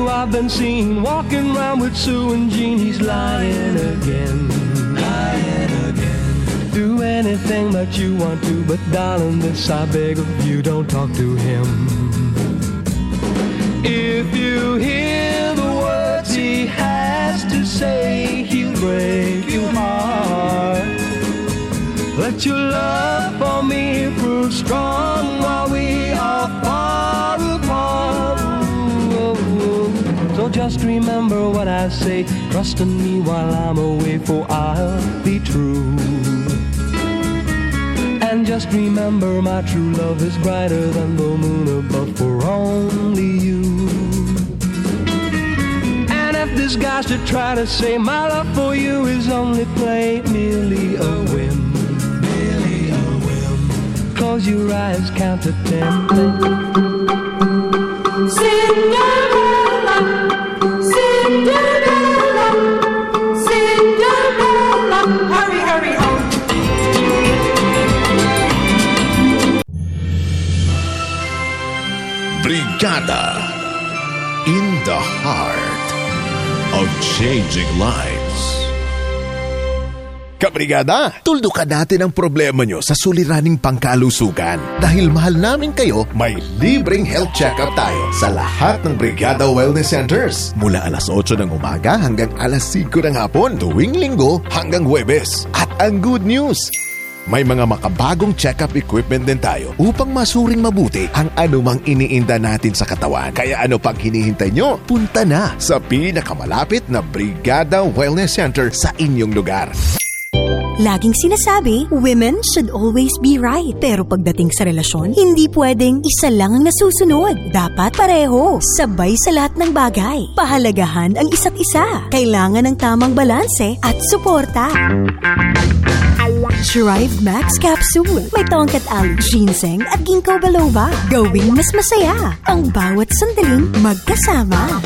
you I've been seen walking around with Sue and Jean. He's lying again. Lying again. Do anything that you want to, but darling, this I beg of you, don't talk to him. If you hear the words he has to say, he'll break your heart. Let your love for me prove strong while we are far just remember what I say. Trust in me while I'm away, for I'll be true. And just remember my true love is brighter than the moon above for only you. And if this guy should try to say my love for you is only play, merely a whim, merely a whim. Close your eyes, count to ten. Cinderella, Brigada in the heart of changing lives. Kabrigada, tuldukan natin ang problema nyo sa suliraning pangkalusugan. Dahil mahal namin kayo, may libreng health check-up tayo sa lahat ng Brigada Wellness Centers. Mula alas 8 ng umaga hanggang alas 5 ng hapon, tuwing linggo hanggang Huwebes. At ang good news, may mga makabagong check-up equipment din tayo upang masuring mabuti ang anumang iniinda natin sa katawan. Kaya ano pang hinihintay nyo? Punta na sa pinakamalapit na Brigada Wellness Center sa inyong lugar. Laging sinasabi, women should always be right. Pero pagdating sa relasyon, hindi pwedeng isa lang ang nasusunod. Dapat pareho, sabay sa lahat ng bagay. Pahalagahan ang isa't isa. Kailangan ng tamang balanse at suporta. Drive Max Capsule. May tongkat ali, ginseng at ginkgo biloba. Gawing mas masaya ang bawat sandaling magkasama.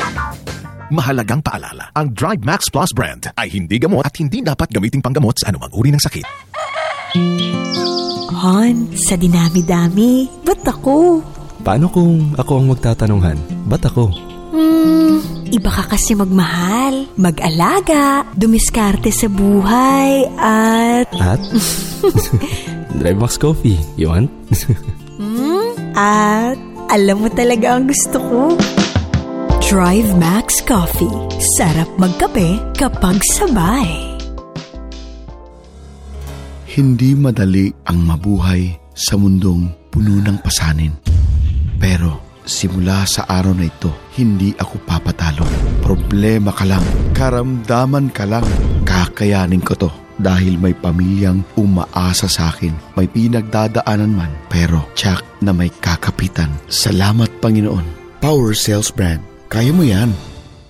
Mahalagang paalala, ang Drive Max Plus brand ay hindi gamot at hindi dapat gamiting panggamot sa anumang uri ng sakit. Hon, sa dinami-dami, ba't ako? Paano kung ako ang magtatanunghan? Ba't ako? Hmm, iba ka kasi magmahal, mag-alaga, dumiskarte sa buhay, at... At? Drive Max Coffee, you want? Hmm? At alam mo talaga ang gusto ko. Drive Max Coffee. Sarap magkape kapag sabay. Hindi madali ang mabuhay sa mundong puno ng pasanin. Pero simula sa araw na ito, hindi ako papatalo. Problema ka lang, karamdaman ka lang. Kakayanin ko to dahil may pamilyang umaasa sa akin. May pinagdadaanan man, pero tsak na may kakapitan. Salamat Panginoon. Power Cells Brand. Kaya mo yan.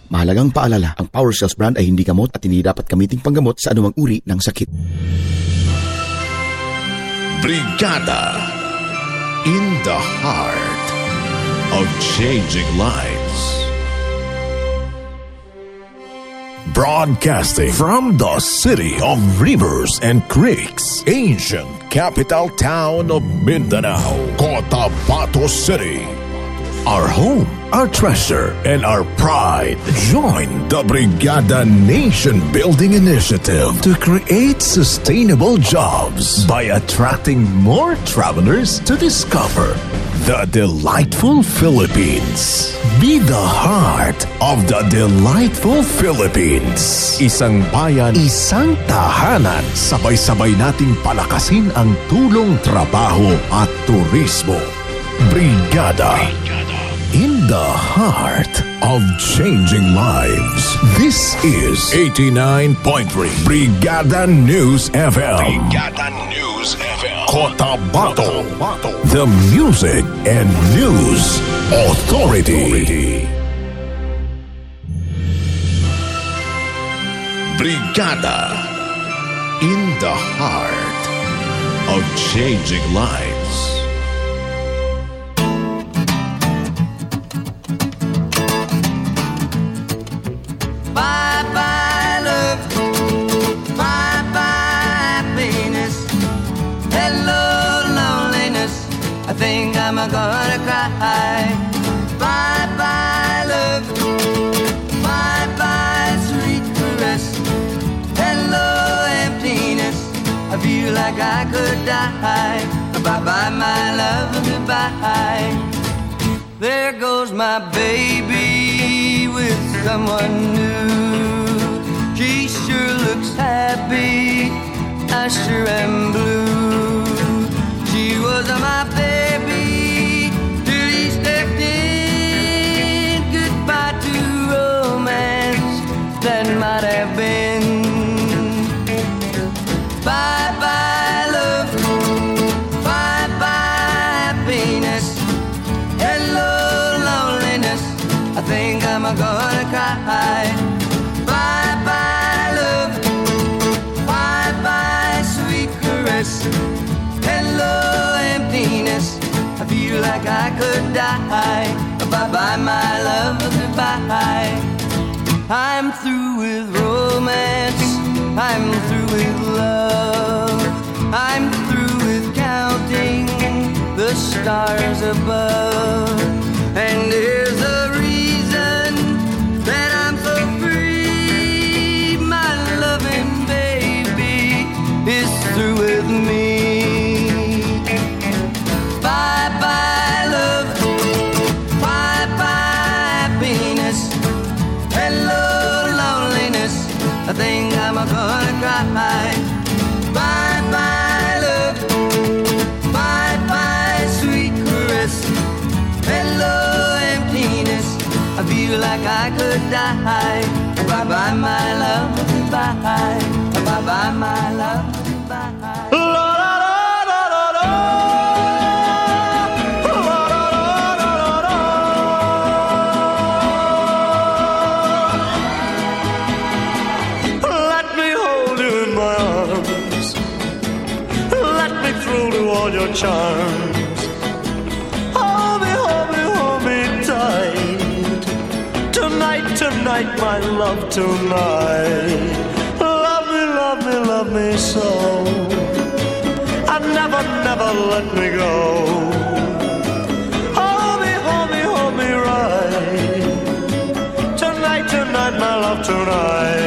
Mahalagang paalala, ang Power Cells brand ay hindi gamot at hindi dapat gamiting panggamot sa anumang uri ng sakit. Brigada in the heart of changing lives. Broadcasting from the city of rivers and creeks, ancient capital town of Mindanao, Cotabato City. Our home, our treasure, and our pride. Join the Brigada Nation Building Initiative to create sustainable jobs by attracting more travelers to discover the delightful Philippines. Be the heart of the delightful Philippines. Isang bayan, isang tahanan. Sabay-sabay nating palakasin ang tulong, trabaho at turismo. Brigada. In the heart of changing lives. This is 89.3 Brigada News FM. Brigada News FM. Cotabato. The Music and News Authority. Brigada. In the heart of changing lives. Was my baby with someone new. She sure looks happy. I sure am blue. She was my baby till he stepped in. Goodbye to romance that might have been. like I could die. Bye bye, my love, goodbye. I'm through with romance. I'm through with love. I'm through with counting the stars above. And here's I could die. Bye bye, my love. Bye bye, my love. my love tonight. Love me, love me, love me so. And never, never let me go. Hold me, hold me, hold me right. Tonight, tonight, my love tonight.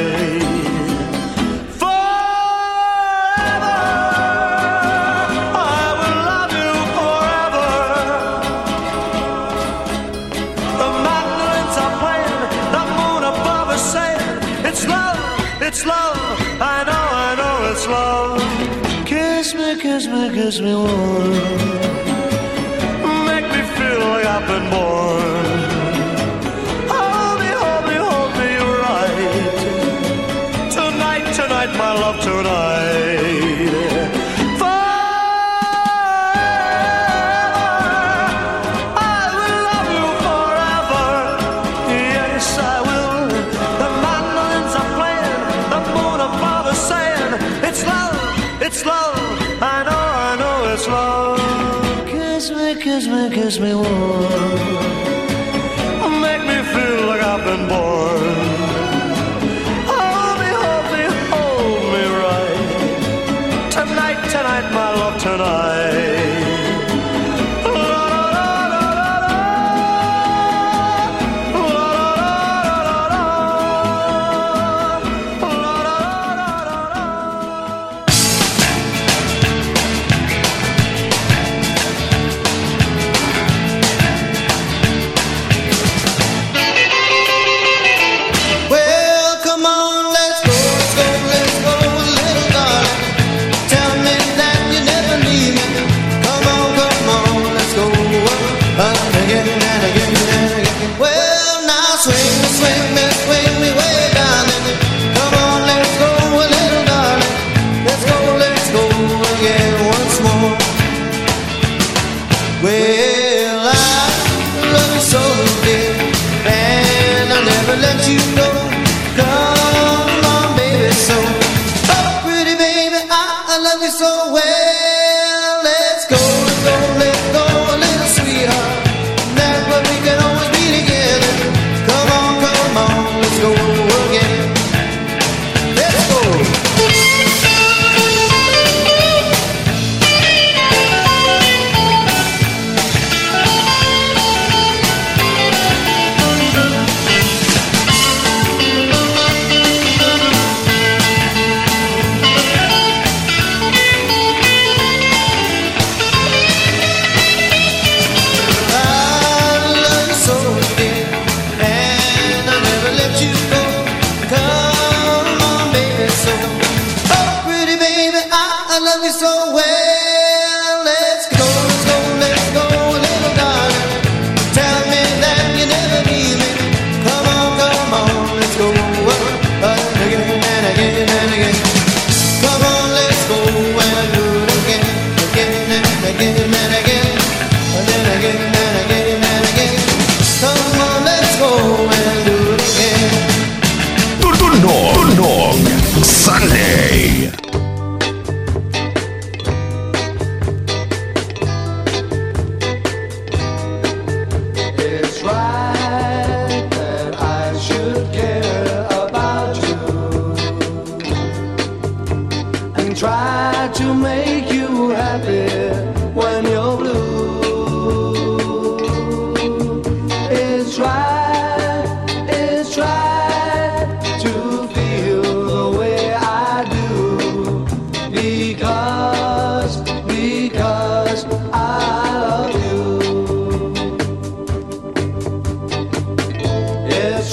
me warm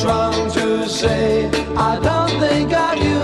wrong to say I don't think I you.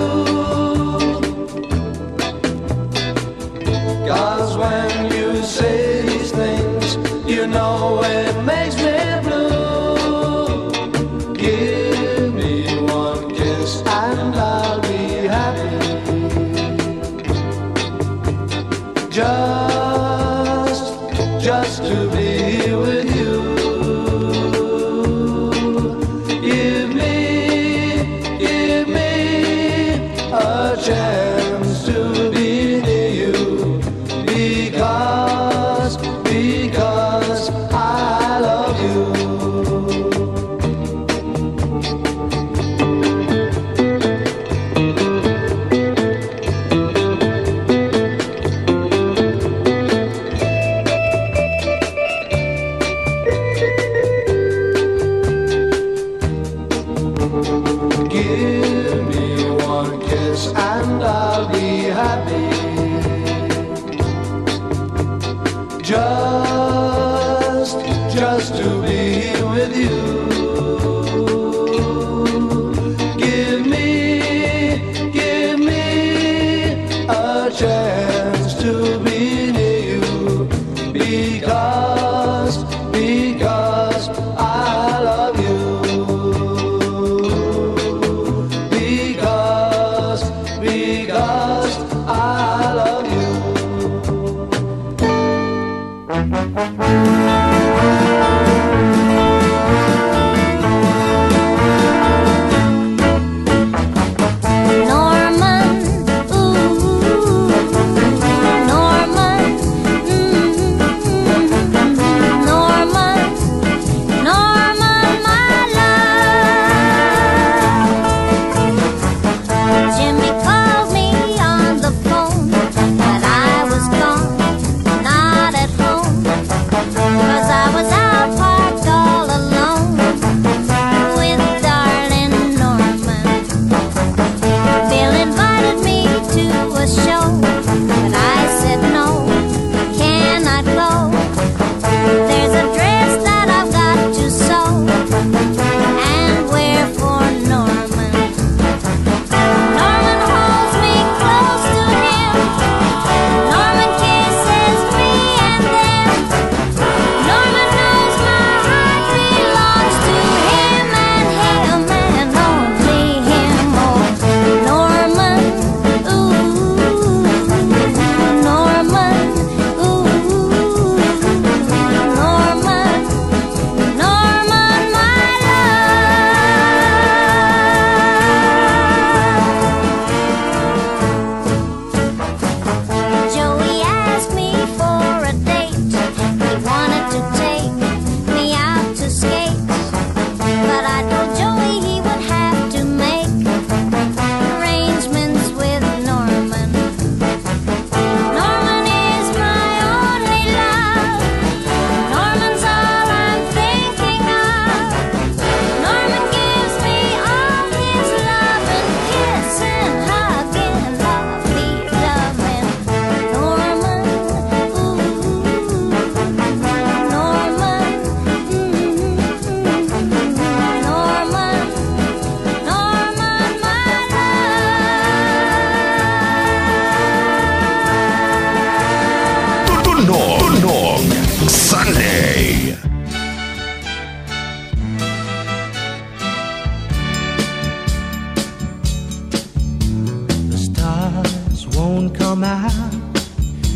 The stars won't come out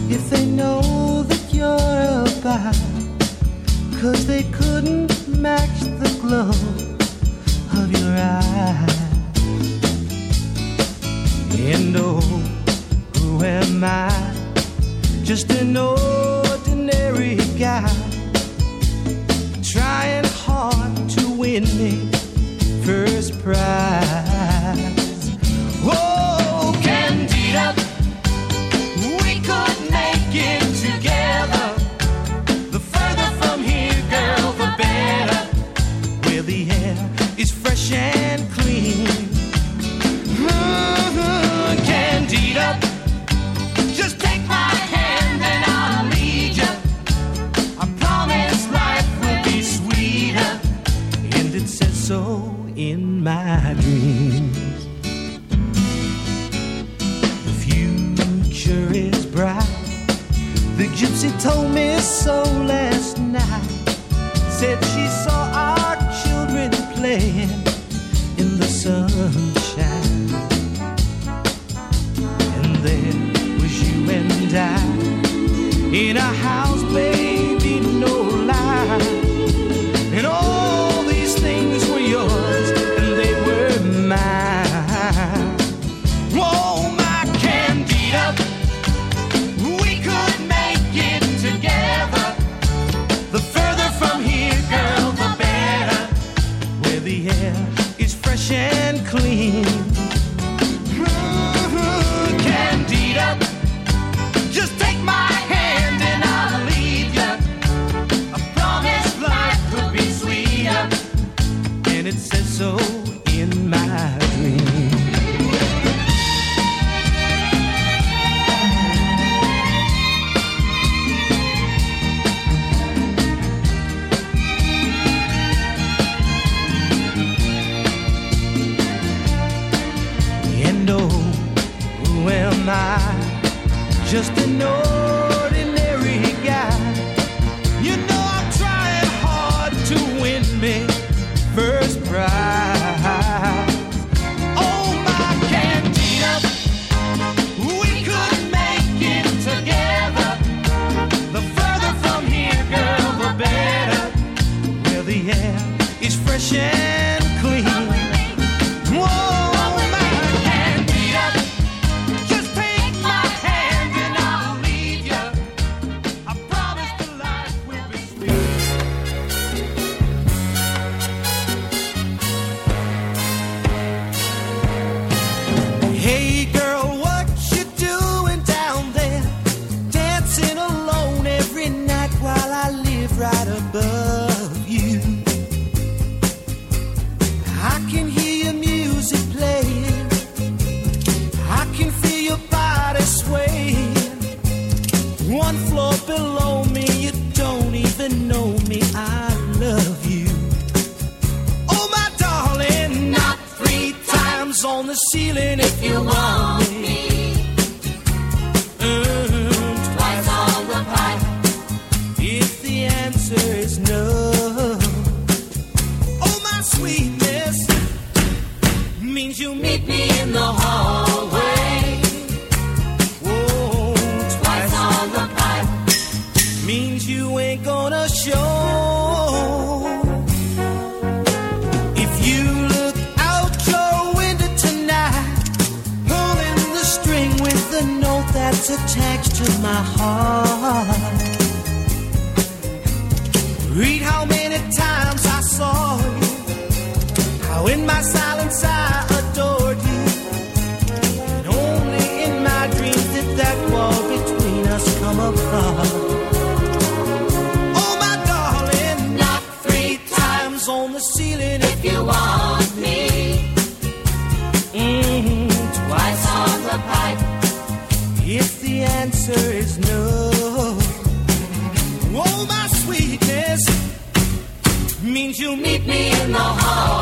if they know that you're about, cause they couldn't match the glow of your eyes. And oh, who am I just to know? guy trying hard to win me first prize. means you meet me in the hallway. Whoa, twice on the pipe means you ain't gonna show. If you look out your window tonight, pulling the string with the note that's attached to my heart. Read how many times I saw you, how in my silent side. me in the heart.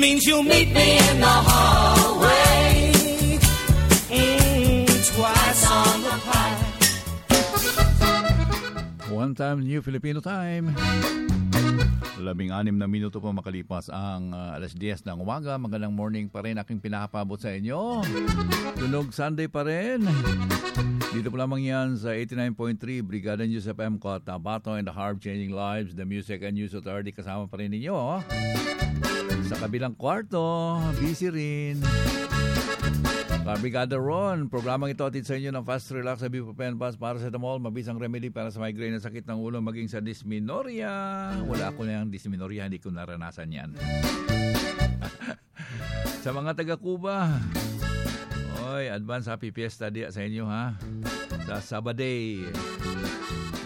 Means you'll meet me in the hallway. Mm, twice on the pipe. One time, New Filipino Time. Labing anim na minuto po makalipas ang ah, alas 10 ng umaga. Magandang morning pa rin aking pinakapabot sa inyo. Tunog Sunday pa rin. Dito po lamang yan sa 89.3 Brigada News FM ko Tabato and the Harp Changing Lives, the Music and News Authority kasama pa rin ninyo. oh. Sa kabilang kwarto, busy rin. Brigada Ron, programang ito atid sa inyo ng Fast Relax sa Buprofen Pass para sa tamol, mabisang remedy para sa migraine na sakit ng ulo maging sa dysmenorrhea. Wala ko na yung dysmenorrhea, hindi ko naranasan yan. sa mga taga-Cuba, Oy, advance happy fiesta di sa inyo ha. Sa Sabaday,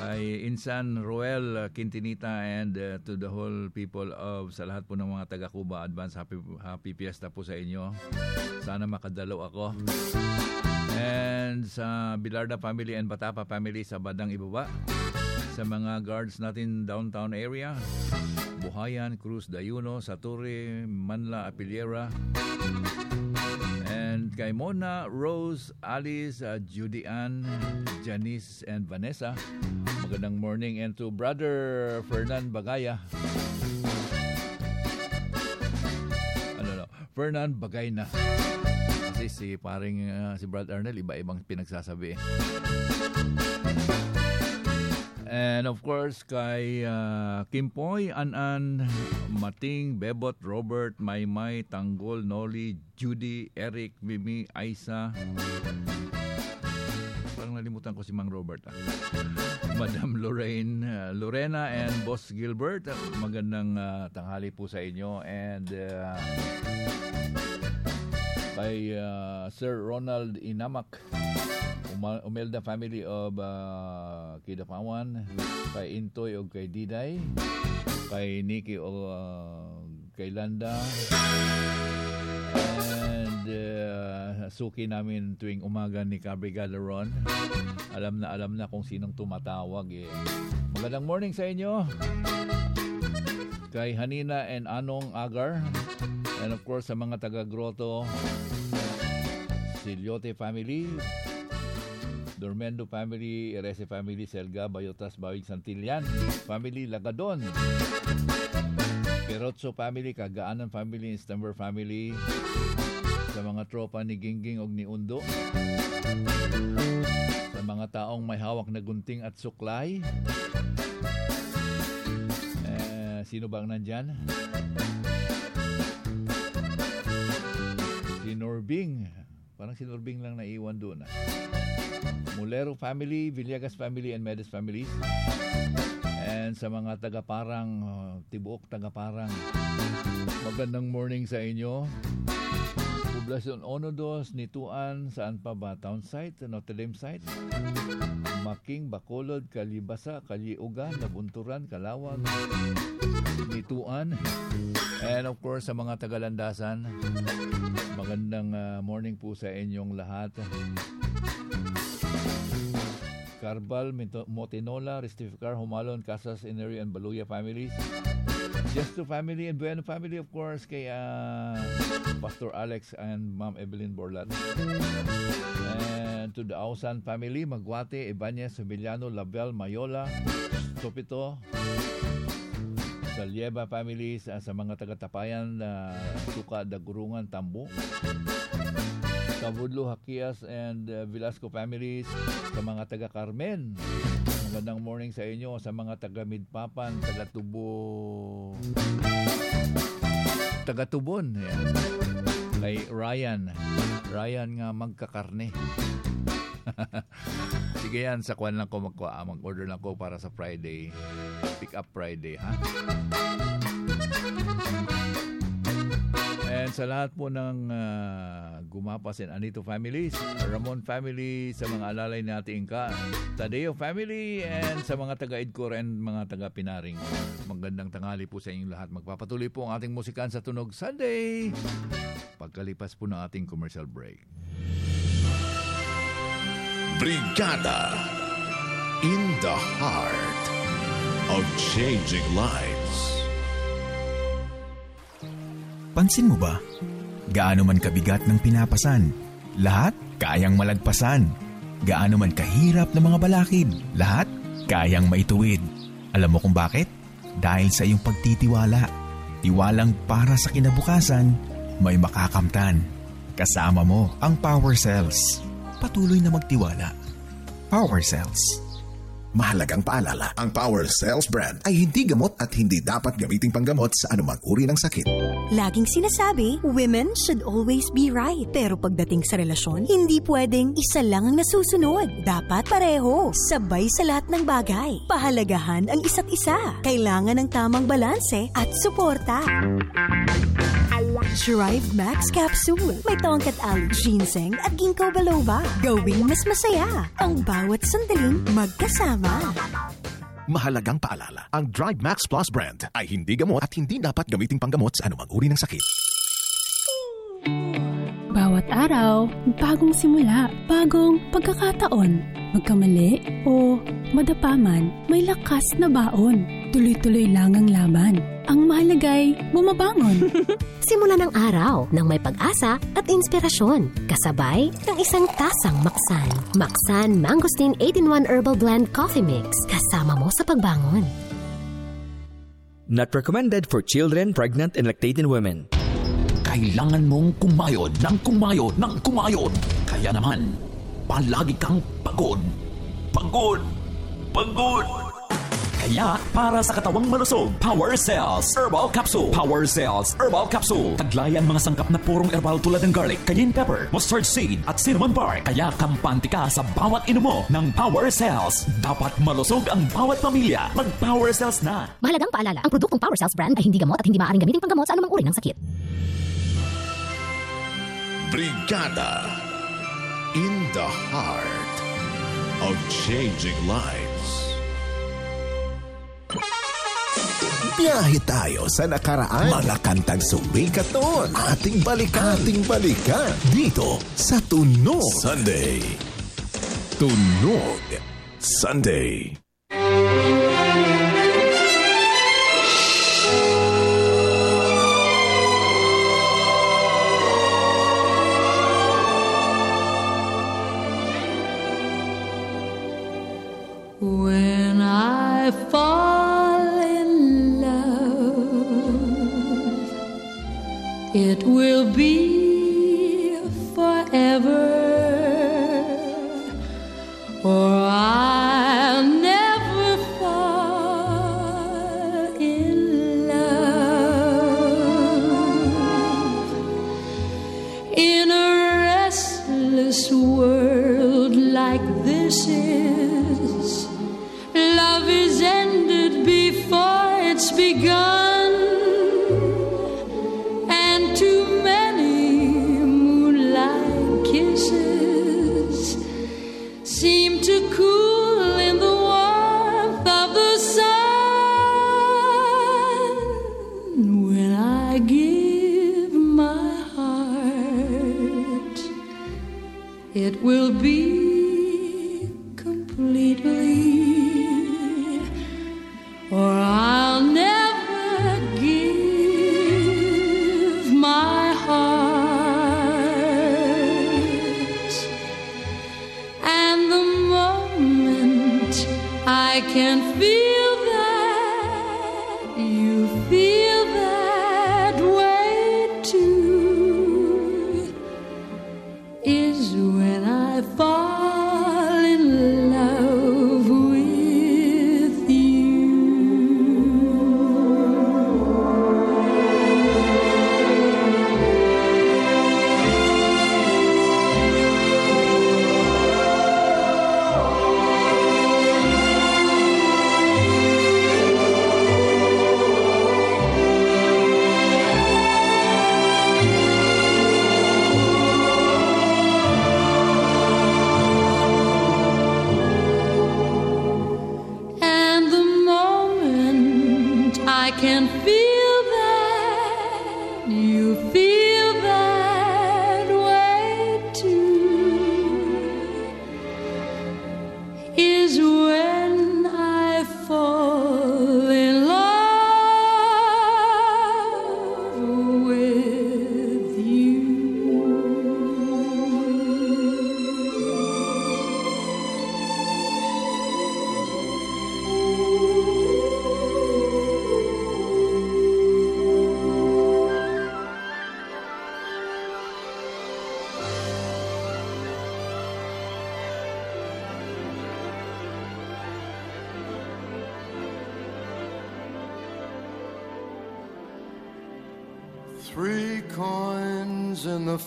kay Insan Roel Quintinita and uh, to the whole people of sa lahat po ng mga taga Cuba advance happy happy fiesta po sa inyo. Sana makadalo ako. And sa Bilarda family and Batapa family sa Badang Ibaba. Sa mga guards natin downtown area. Buhayan, Cruz, Dayuno, Sature, Manla, Apiliera. And kay Mona, Rose, Alice, uh, Judy Ann, Janice, and Vanessa. Magandang morning. And to Brother Fernan Bagaya. Ano no? Fernan Bagay na. Kasi si paring uh, si Brad Arnel, iba-ibang pinagsasabi. And of course, kay uh, Kimpoy, Anan, Mating, Bebot, Robert, Maymay, Tanggol, Noli, Judy, Eric, Mimi, Aisa. Parang nalimutan ko si Mang Robert. Ah. Madam Lorraine, uh, Lorena and Boss Gilbert. Uh, Magandang uh, tanghali po sa inyo. And uh, kay uh, Sir Ronald Inamak. Umelda family of uh, Kidapawan, kay Intoy o kay Diday, kay Nikki o uh, kay Landa, and uh, suki namin tuwing umaga ni Cabrigada Ron. Alam na alam na kung sinong tumatawag eh. Magandang morning sa inyo. Kay Hanina and Anong Agar. And of course sa mga taga Grotto, Siliote family, Dormendo family, Erese family, Selga, Bayotas, Bawig, Santillan, family, Lagadon, Perotso family, Kagaanan family, Instamber family, sa mga tropa ni Gingging og ni Undo, sa mga taong may hawak na gunting at suklay, eh, sino bang nandyan? Si Norbing. Parang si Norbing lang naiwan doon. Ah. Mulero family, Villegas family, and Medes families. And sa mga taga-parang, uh, Tibuok taga-parang, magandang morning sa inyo. Poblasyon Onodos, Nituan, saan pa ba? Town site, Notre Dame site, Making, Bacolod, Kalibasa, Kaliugan, Nabunturan, Kalawag, Nituan, and of course sa mga tagalandasan, magandang uh, morning po sa inyong lahat. Carbal, Motinola, Restificar, Humalon, Casas, Inery, and Baluya families. Just to family and Bueno family, of course, kay uh, Pastor Alex and Ma'am Evelyn Borlat. And to the Ausan family, Magwate, Ibanez, Emiliano, Label, Mayola, Topito, sa Lieba families, uh, sa mga taga-tapayan, uh, Tuka, Dagurungan, Tambo, Kabudlo, Hakias, and uh, Velasco families, sa mga taga-Carmen, magandang morning sa inyo, sa mga taga-Midpapan, taga-Tubo, taga-Tubon, yan. kay Ryan, Ryan nga magkakarne. Sige yan, sa kwan lang ko magkuha. Mag-order lang ko para sa Friday. Pick up Friday, ha? Sa lahat po ng ah, Gumapas and Anito families, Ramon family, sa mga alalay natin ka, Tadeo family, and sa mga taga-Idcor and mga taga-Pinaring. Magandang tanghali po sa inyong lahat. Magpapatuloy po ang ating musikan sa Tunog Sunday. Pagkalipas po ng ating commercial break. Brigada in the heart of changing lives. Pansin mo ba? Gaano man kabigat ng pinapasan, lahat kayang malagpasan. Gaano man kahirap ng mga balakid, lahat kayang maituwid. Alam mo kung bakit? Dahil sa iyong pagtitiwala. Tiwalang para sa kinabukasan, may makakamtan. Kasama mo ang Power Cells. Patuloy na magtiwala. Power Cells. Mahalagang paalala, ang Power Cells brand ay hindi gamot at hindi dapat gamiting panggamot sa anumang uri ng sakit. Laging sinasabi, women should always be right. Pero pagdating sa relasyon, hindi pwedeng isa lang ang nasusunod. Dapat pareho, sabay sa lahat ng bagay. Pahalagahan ang isa't isa. Kailangan ng tamang balanse at suporta. Drive Max Capsule. May tongkat aloe, ginseng at ginkgo biloba. Gawing mas masaya ang bawat sandaling magkasama. Mahalagang paalala, ang Drive Max Plus brand ay hindi gamot at hindi dapat gamiting panggamot sa anumang uri ng sakit. Bawat araw, bagong simula, bagong pagkakataon. Magkamali o madapaman, may lakas na baon. Tuloy-tuloy lang ang laban. Ang mahalagay, bumabangon. Simula ng araw ng may pag-asa at inspirasyon. Kasabay ng isang tasang maksan. Maksan Mangosteen 8-in-1 Herbal Blend Coffee Mix. Kasama mo sa pagbangon. Not recommended for children, pregnant, and lactating women. Kailangan mong kumayod ng kumayod ng kumayod. Kaya naman, palagi kang pagod. Pagod! Pagod! Kaya, para sa katawang malusog, Power Cells Herbal Capsule. Power Cells Herbal Capsule. Taglay ang mga sangkap na purong herbal tulad ng garlic, cayenne pepper, mustard seed, at cinnamon bark. Kaya kampante ka sa bawat inumo ng Power Cells. Dapat malusog ang bawat pamilya. Mag-Power Cells na. Mahalagang paalala, ang produktong Power Cells brand ay hindi gamot at hindi maaaring gamitin panggamot sa anumang uri ng sakit. Brigada in the heart of changing lives. Biyahe tayo sa nakaraan. Mga kantang sumikat noon. Ating balikan. Ating balikan. Dito sa Tunog. Sunday. Tunog. Sunday. It will be will be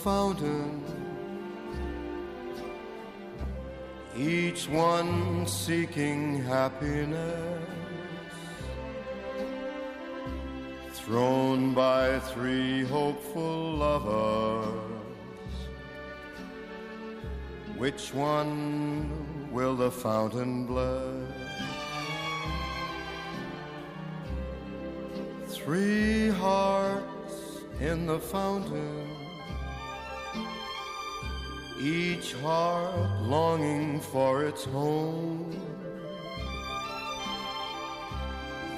fountain, each one seeking happiness, thrown by three hopeful lovers. Which one will the fountain bless? Three hearts in the fountain each heart longing for its home.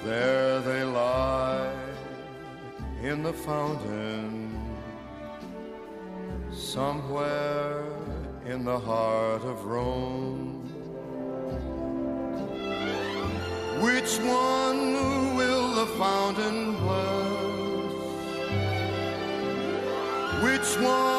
There they lie in the fountain, somewhere in the heart of Rome. Which one will the fountain bless? Which one?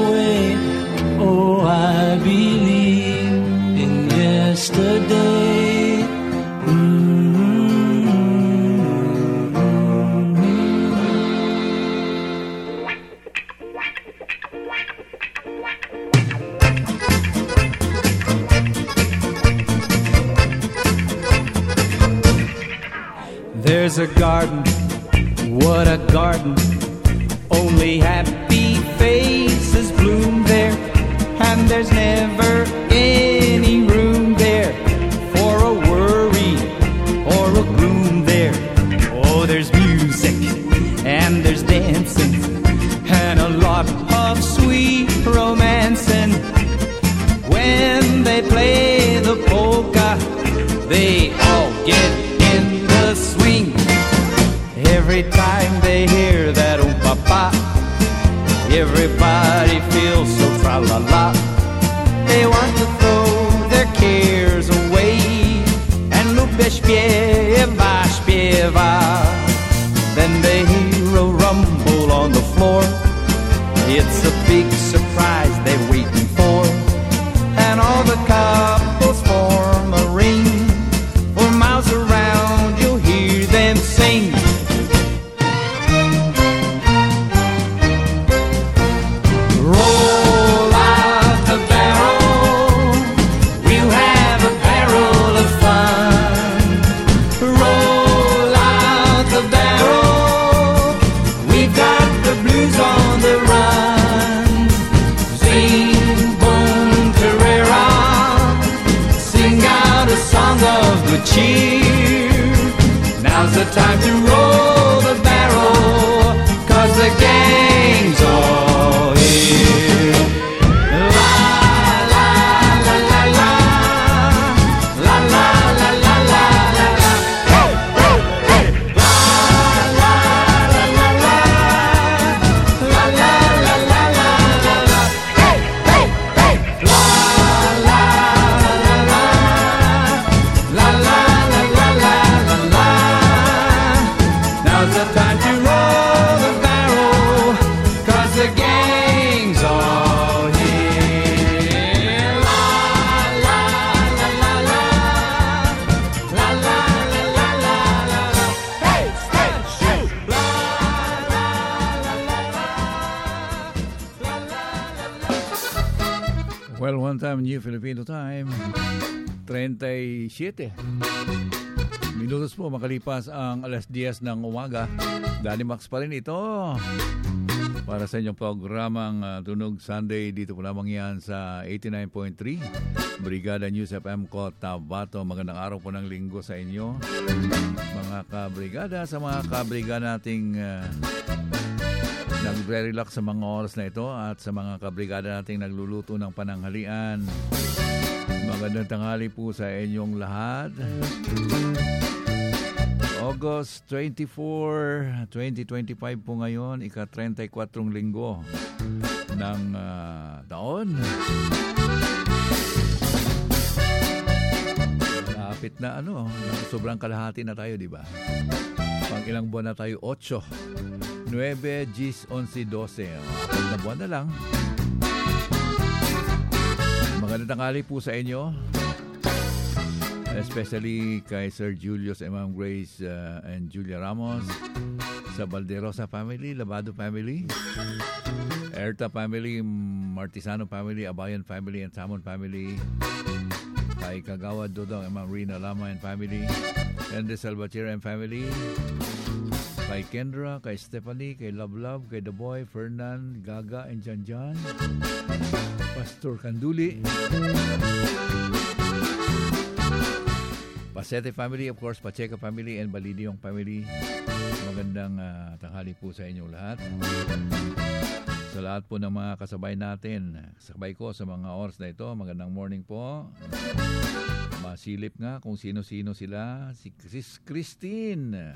is a garden, what a garden. Only happy faces bloom there, and there's never any room there for a worry or a gloom there. Oh, there's music, and there's dancing, and a lot of sweet romancing. When they play the polka, they all get Everybody feels so tra la la. They want to throw their cares away. And lubię śpiewać, śpiewać. Ang alas 10 ng umaga. Danny Max pa rin ito. Para sa inyong programang uh, Tunog Sunday, dito po lamang yan sa 89.3 Brigada News FM ko Tabato. Magandang araw po ng linggo sa inyo. Mga kabrigada, sa mga kabrigada nating uh, nagre-relax sa mga oras na ito at sa mga kabrigada nating nagluluto ng pananghalian. Magandang tanghali po sa inyong lahat. August 24, 2025 po ngayon, ika-34 linggo ng ah, taon. Lapit na ano, sobrang kalahati na tayo, di ba? Pang ilang buwan na tayo, 8. 9, 10, 11, 12. Apat na buwan na lang. Magandang tanghali po sa inyo. Especially kay Sir Julius and Ma'am Grace uh, and Julia Ramos. Sa Valderosa family, Labado family. Erta family, Martisano family, Abayan family, and Samon family. Kay Kagawa Dodong and Ma'am Rina Lama and family. And the Salvatierra and family. Kay Kendra, kay Stephanie, kay Love Love, kay The Boy, Fernan, Gaga, and Jan Jan. Pastor Kanduli. Pasete family, of course, Pacheco family, and Balidiong family. Magandang ah, tanghali po sa inyong lahat. Sa lahat po ng mga kasabay natin, sabay ko sa mga oras na ito, magandang morning po. Masilip nga kung sino-sino sila. Si Chris Christine.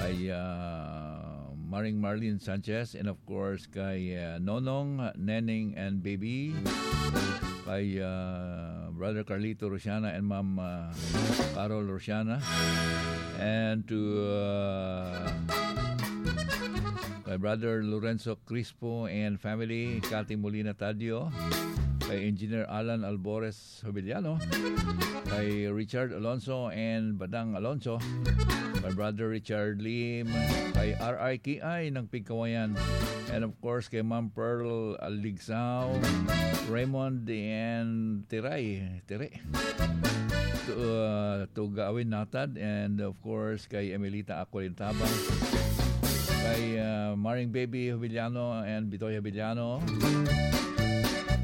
Kay ah, Maring Marlene Sanchez and of course kay ah, Nonong, Neneng and Baby. Kay ah, Brother Carlito Rosiana and Ma'am ah, Carol Rosiana. And to ah, kay Brother Lorenzo Crispo and family, Cathy Molina Tadio, kay Engineer Alan Albores Hobiliano, kay Richard Alonso and Badang Alonso, kay Brother Richard Lim, kay R.I. Kiay ng Pigkawayan, and of course kay Ma'am Pearl Aligsao, Raymond and Tiray, Tire to, uh, to Gawin Natad. And of course kay Emilita Aqualintabang kay uh, Maring Baby Villano and Bitoya Villano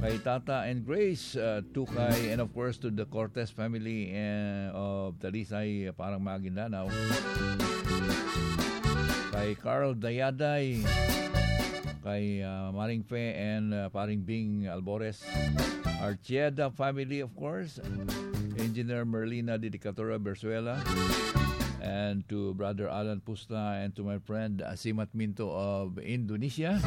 kay Tata and Grace uh, Tukay and of course to the Cortez family uh, of Talisay parang Maguindanao kay Carl Dayaday kay uh, Maring Fe and uh, Paring Bing Albores. Archieda family of course. Engineer Merlina Dedicatora Bersuela. And to Brother Alan Pusta and to my friend Asimat Minto of Indonesia.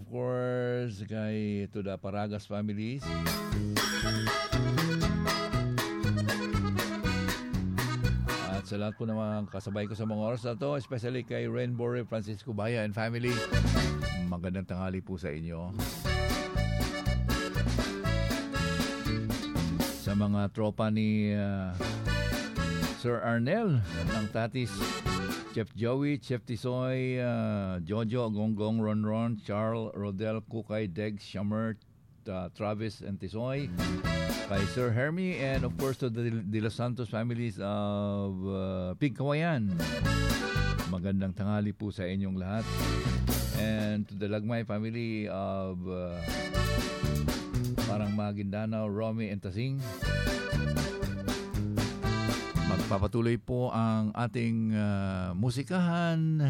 Of course, kay to the Paragas families. At sa lahat po ng mga kasabay ko sa mga oras na to, especially kay Rainbow Francisco Baya and family, magandang tanghali po sa inyo. sa mga tropa ni uh, Sir Arnel ng Tatis, Chef Joey, Chef Tisoy, uh, Jojo, Gonggong, Ron Ron, Charles, Rodel, Kukay, Deg, Shamer, uh, Travis, and Tisoy, kay Sir Hermie, and of course to the De Los Santos families of uh, Pigkawayan. Magandang tanghali po sa inyong lahat. And to the Lagmay family of uh, parang Maguindanao, Romy and Tasing. Magpapatuloy po ang ating uh, musikahan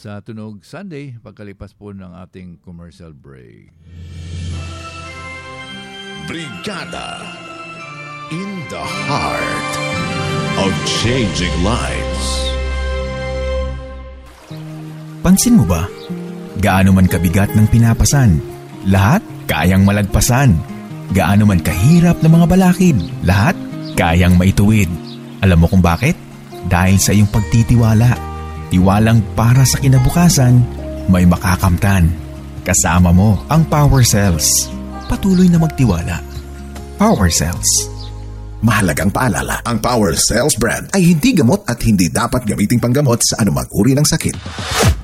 sa Tunog Sunday pagkalipas po ng ating commercial break. Brigada in the heart of changing lives. Pansin mo ba? Gaano man kabigat ng pinapasan, lahat kayang malagpasan. Gaano man kahirap ng mga balakid, lahat kayang maituwid. Alam mo kung bakit? Dahil sa iyong pagtitiwala. Tiwalang para sa kinabukasan, may makakamtan. Kasama mo ang Power Cells. Patuloy na magtiwala. Power Cells. Mahalagang paalala, ang Power Cells brand ay hindi gamot at hindi dapat gamiting panggamot sa anumang uri ng sakit.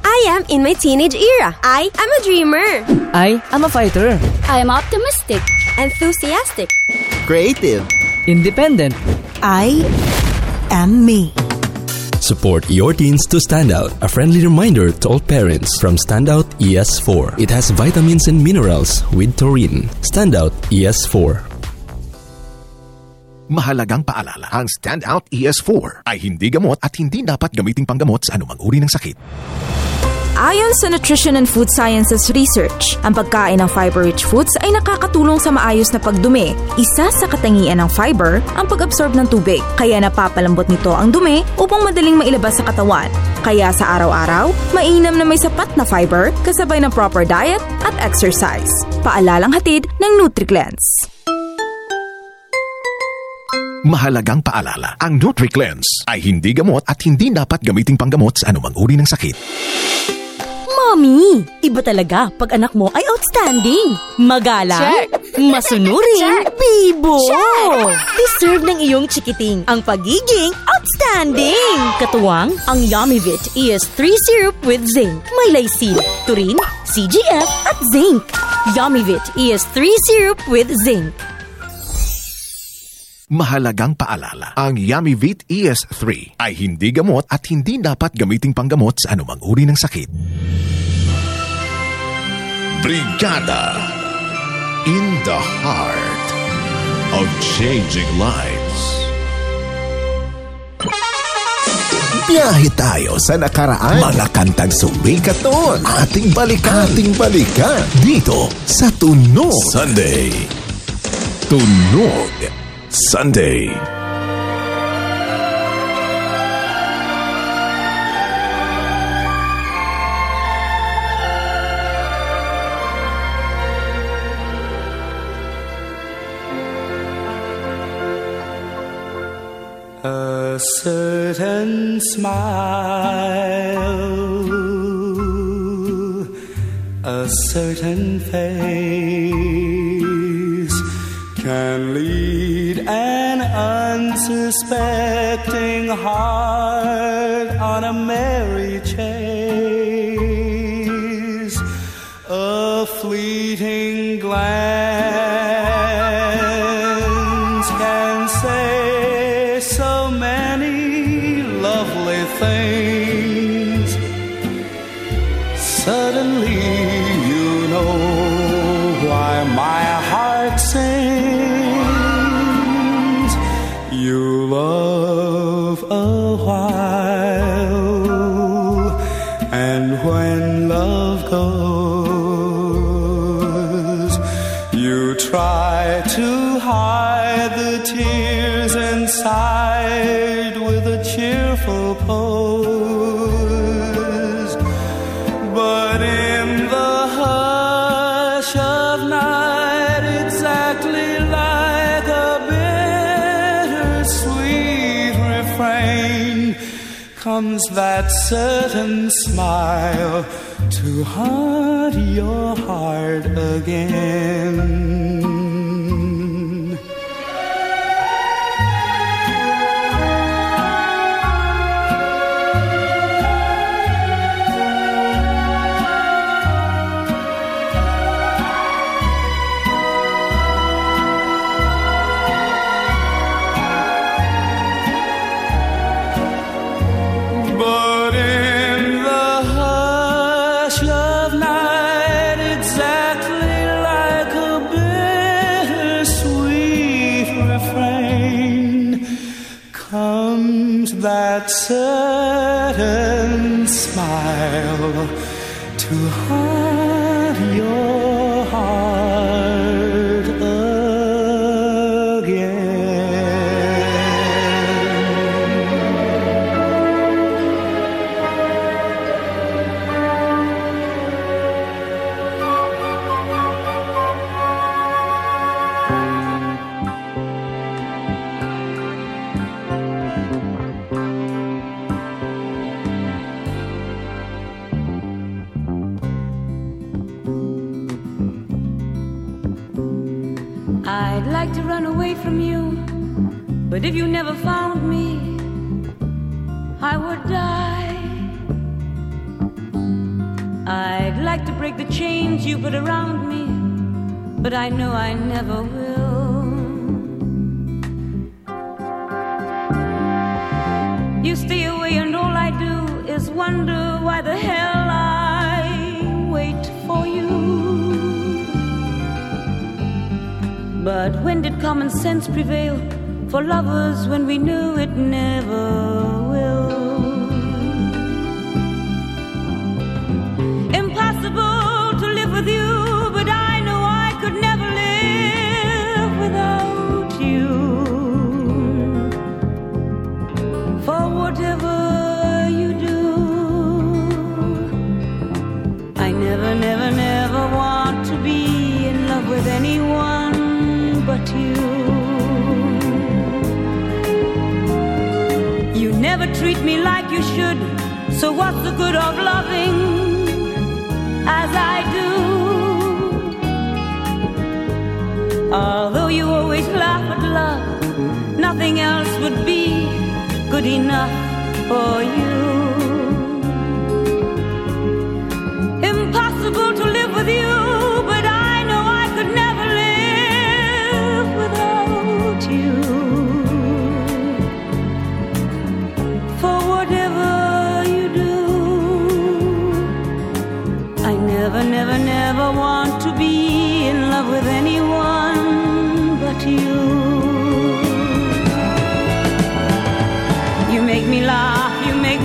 I am in my teenage era. I am a dreamer. I am a fighter. I am optimistic. Enthusiastic. Creative. Independent. I am me. Support your teens to stand out. A friendly reminder to all parents from Standout ES4. It has vitamins and minerals with taurine. Standout E ES4. Mahalagang paalala, ang Standout ES4 ay hindi gamot at hindi dapat gamiting panggamot sa anumang uri ng sakit. Ayon sa Nutrition and Food Sciences Research, ang pagkain ng fiber-rich foods ay nakakatulong sa maayos na pagdumi. Isa sa katangian ng fiber ang pag-absorb ng tubig, kaya napapalambot nito ang dumi upang madaling mailabas sa katawan. Kaya sa araw-araw, mainam na may sapat na fiber kasabay ng proper diet at exercise. Paalalang hatid ng NutriCleanse. Mahalagang paalala, ang NutriCleanse ay hindi gamot at hindi dapat gamiting panggamot sa anumang uri ng sakit. Mommy, iba talaga pag anak mo ay outstanding. Magalang, Check. masunurin, Check. bibo. Check. Deserve ng iyong chikiting ang pagiging outstanding. Katuwang ang Yummyvit ES3 syrup with zinc. May lysine, turin, CGF at zinc. Yummyvit ES3 syrup with zinc. Mahalagang paalala, ang Yamivit ES3 ay hindi gamot at hindi dapat gamiting panggamot sa anumang uri ng sakit. Brigada in the heart of changing lives. Biyahe tayo sa nakaraan. Mga kantang sumikat noon. Ating balikan. Ating balikan. Dito sa Tunog. Sunday. Tunog. Sunday. A certain smile, a certain face can lead unsuspecting heart on a merry chase. A fleeting glance comes that certain smile to haunt your heart again. That certain smile to haunt Cupid around me, but I know I never will. You stay away, and all I do is wonder why the hell I wait for you. But when did common sense prevail for lovers when we knew it never? treat me like you should. So what's the good of loving as I do? Although you always laugh at love, nothing else would be good enough for you.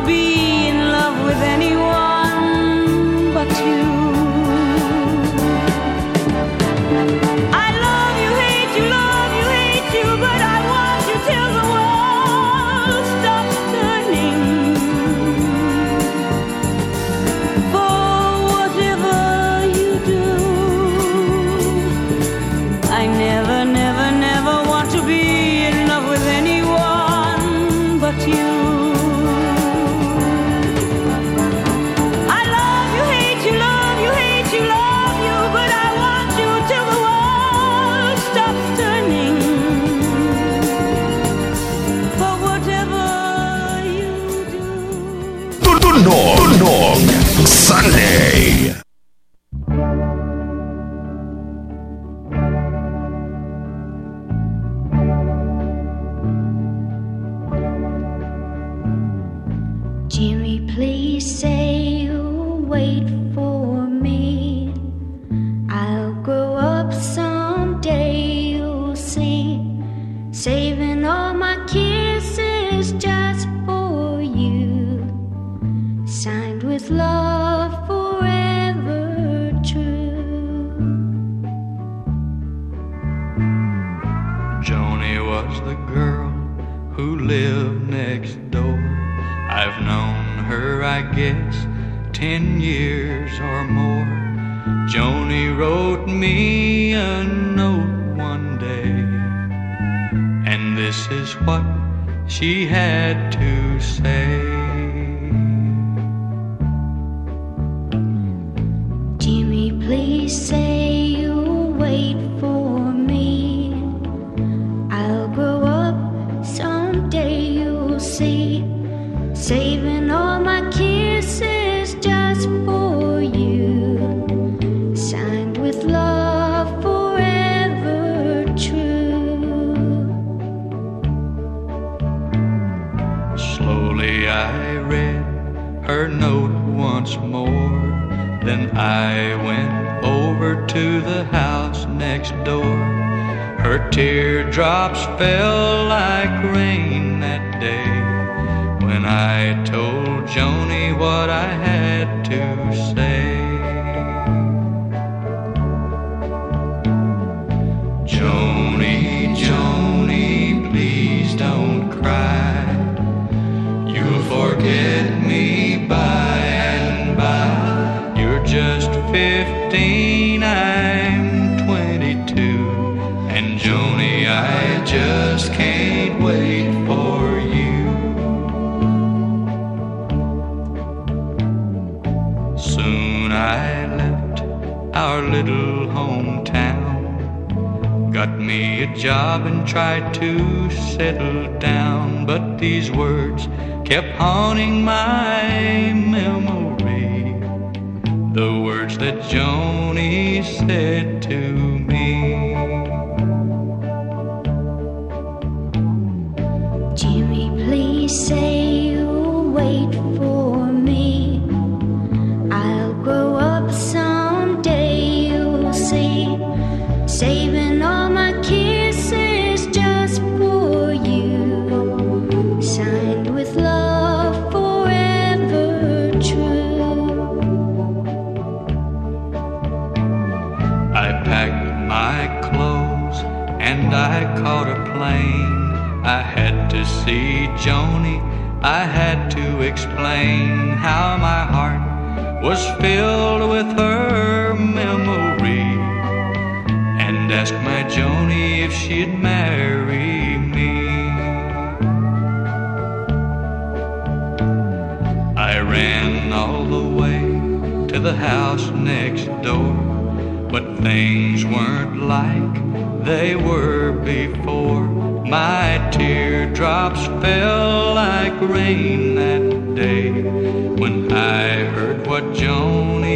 to be my clothes and I caught a plane. I had to see Joni, I had to explain how my heart was filled with her memory and ask my Joni if she'd marry me. I ran all the way to the house next door. But things weren't like they were before. My teardrops fell like rain that day when I heard what Joni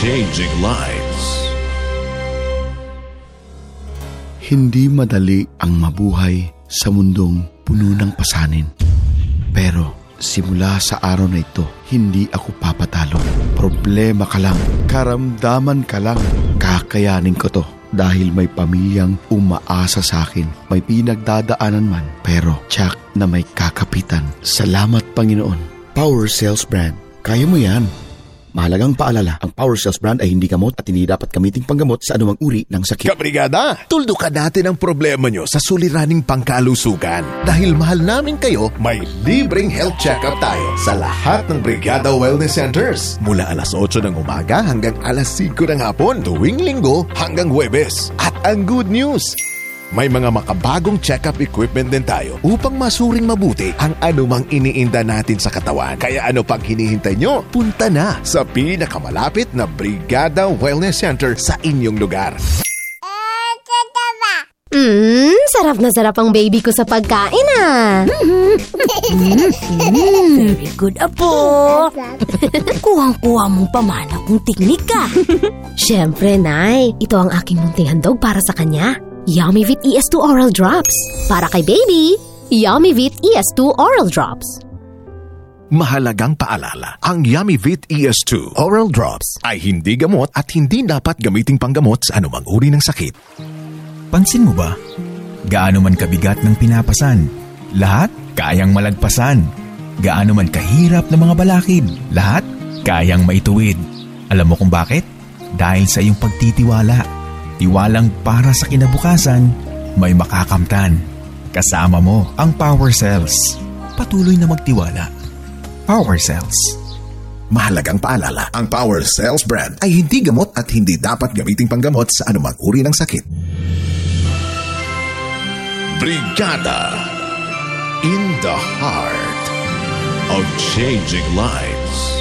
Changing Lives Hindi madali ang mabuhay sa mundong puno ng pasanin. Pero simula sa araw na ito, hindi ako papatalo. Problema ka lang, karamdaman ka lang, kakayanin ko to. Dahil may pamilyang umaasa sa akin, may pinagdadaanan man, pero tsak na may kakapitan. Salamat Panginoon. Power Sales Brand, kaya mo yan. Mahalagang paalala, ang Power Cells brand ay hindi gamot at hindi dapat gamiting panggamot sa anumang uri ng sakit. Kabrigada, tuldukan natin ang problema nyo sa suliraning pangkalusugan. Dahil mahal namin kayo, may libreng health check-up tayo sa lahat ng Brigada Wellness Centers. Mula alas 8 ng umaga hanggang alas 5 ng hapon, tuwing linggo hanggang Huwebes. At ang good news, may mga makabagong check-up equipment din tayo upang masuring mabuti ang anumang iniinda natin sa katawan. Kaya ano pang hinihintay nyo? Punta na sa pinakamalapit na Brigada Wellness Center sa inyong lugar. Mmm, sarap na sarap ang baby ko sa pagkain ah. Very good, Apo. Kuhang-kuha mong pamana kung tiknik ka. Siyempre, Nay. Ito ang aking munting handog para sa kanya. Yummy Vit ES2 Oral Drops. Para kay baby, Yummy Vit ES2 Oral Drops. Mahalagang paalala, ang Yummy Vit ES2 Oral Drops ay hindi gamot at hindi dapat gamiting panggamot sa anumang uri ng sakit. Pansin mo ba? Gaano man kabigat ng pinapasan, lahat kayang malagpasan. Gaano man kahirap ng mga balakid, lahat kayang maituwid. Alam mo kung bakit? Dahil sa iyong pagtitiwala. Tiwalang para sa kinabukasan, may makakamtan. Kasama mo ang Power Cells. Patuloy na magtiwala. Power Cells. Mahalagang paalala, ang Power Cells brand ay hindi gamot at hindi dapat gamiting panggamot sa anumang uri ng sakit. Brigada in the heart of changing lives.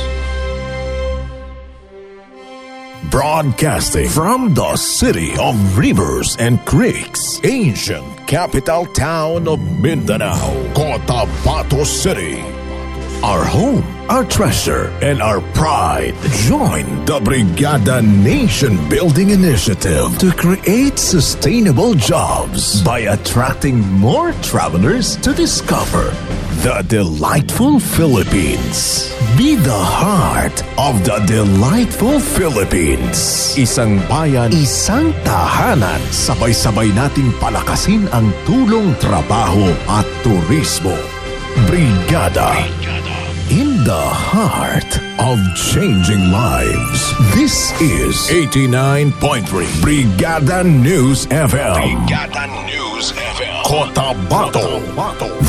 Broadcasting from the city of rivers and creeks, ancient capital town of Mindanao, Cotabato City. Our home, our treasure, and our pride. Join the Brigada Nation Building Initiative to create sustainable jobs by attracting more travelers to discover the delightful Philippines. Be the heart of the delightful Philippines. Isang bayan, isang tahanan. Sabay-sabay nating palakasin ang tulong, trabaho at turismo. Brigada. In the heart of changing lives. This is 89.3 Brigada News FM. Brigada News FM. Cotabato.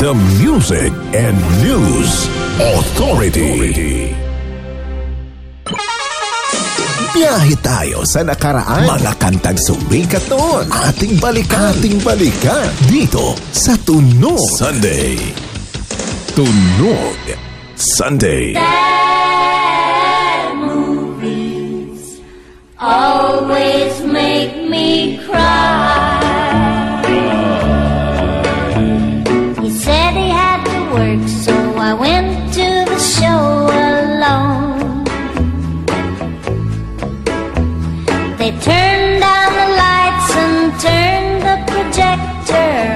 The Music and News Authority. Biyahe tayo sa nakaraan. Mga kantang sumikat noon. Ating balikan. Ating balikan. Dito sa Tunog. Sunday. Tunog. Sunday. Bad movies always make me cry. He said he had to work, so I went to the show alone. They turned down the lights and turned the projector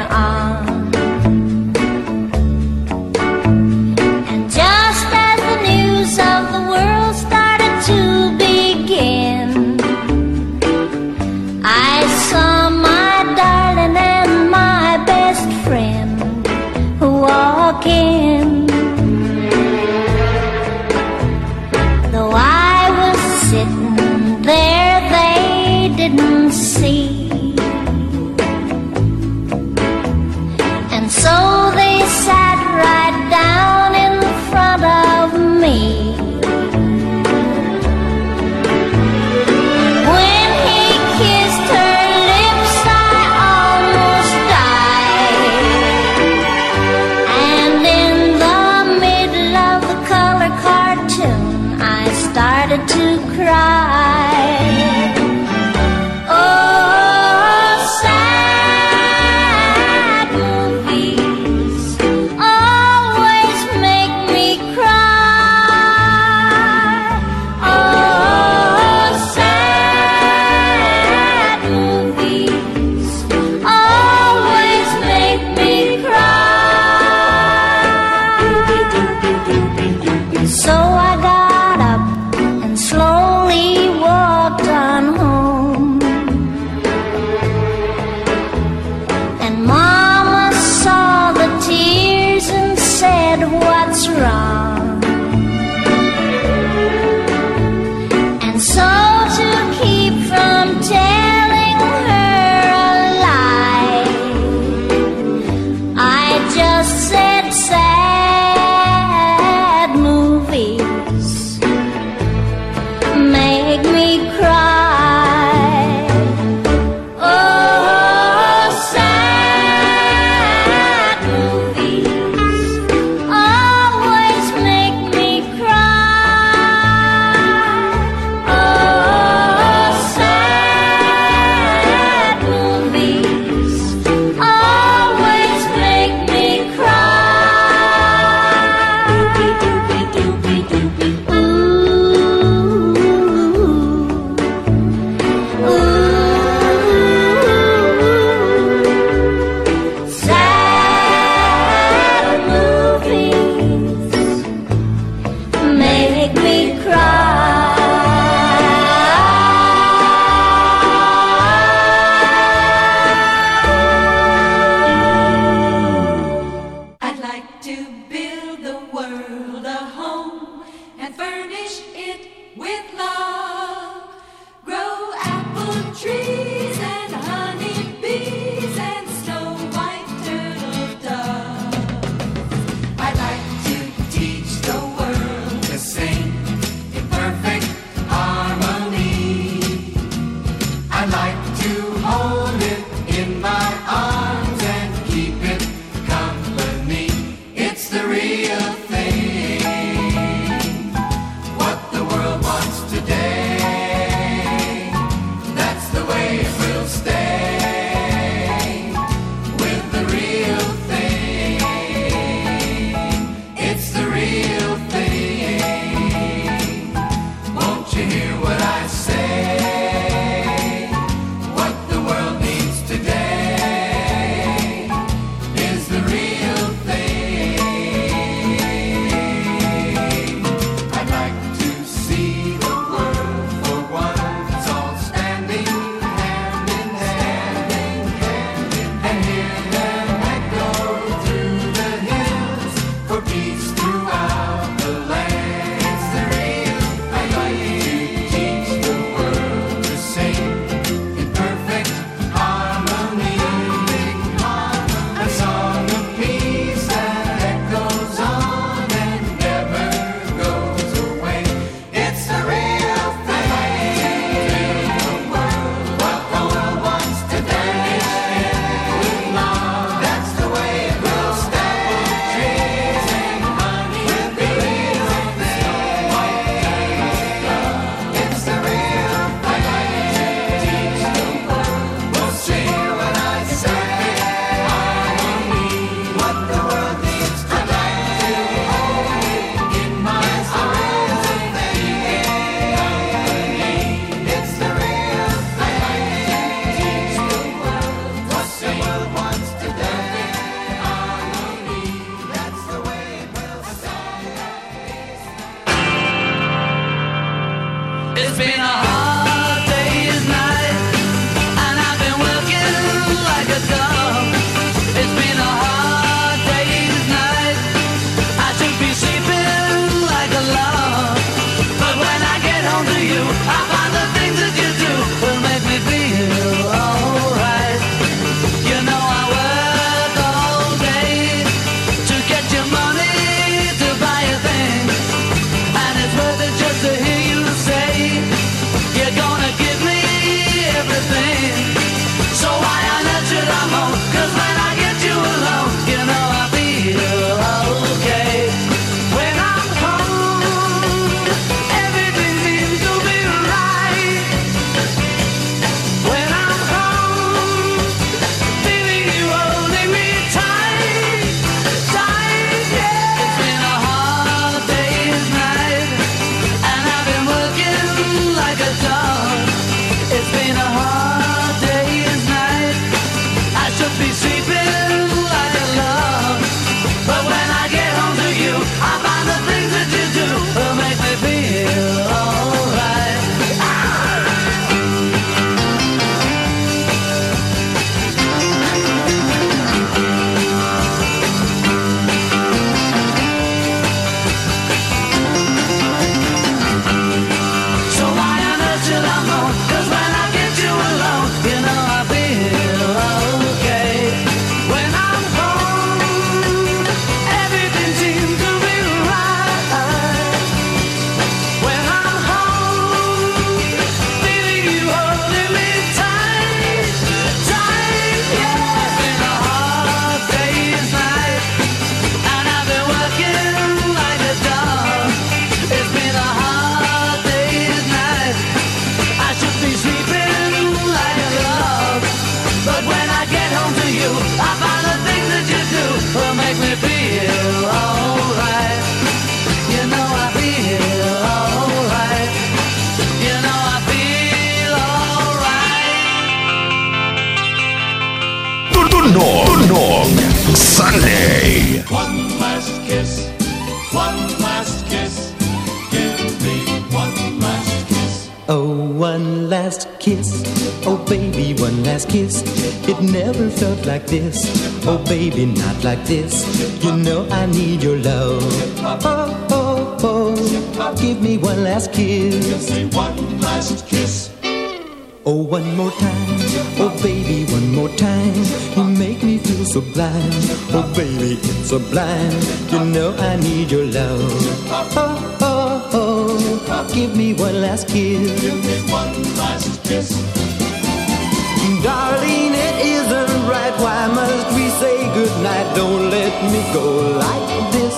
Let me go like this.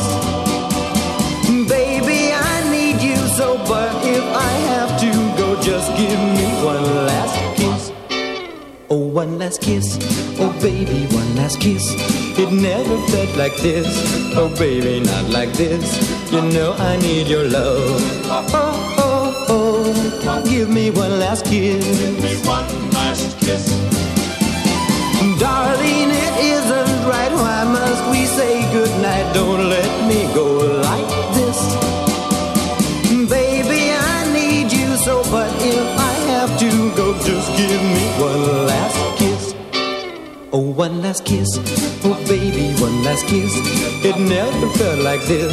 Baby, I need you so, but if I have to go, just give me one last kiss. Oh, one last kiss. Oh, baby, one last kiss. It never felt like this. Oh, baby, not like this. You know I need your love. Oh, oh, oh. Give me one last kiss. Give me one last kiss. Darling, it isn't right. Why must we say goodnight? Don't let me go like this. Baby, I need you so, but if I have to go, just give me one last kiss. Oh, one last kiss. Oh, baby, one last kiss. It never felt like this.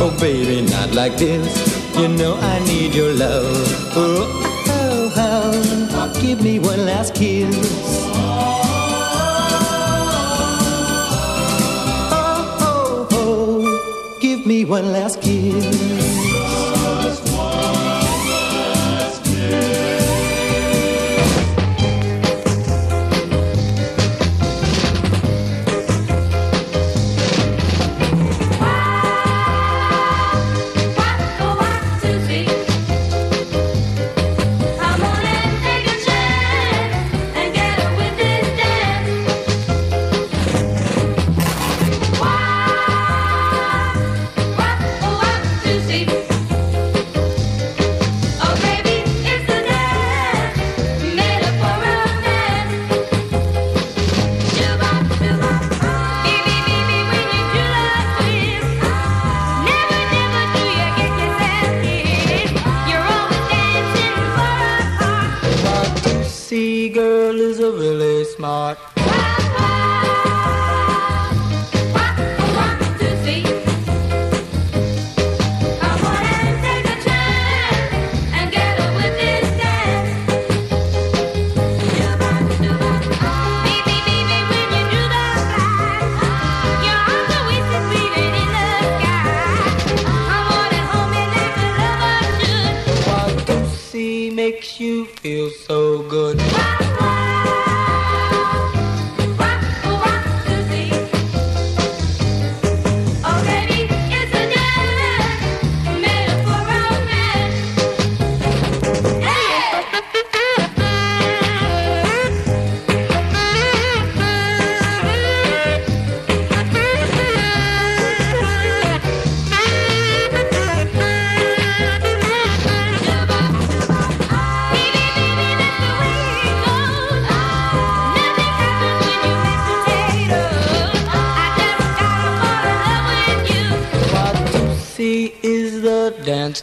Oh, baby, not like this. You know I need your love. Oh, oh, oh. Give me one last kiss. One last kiss.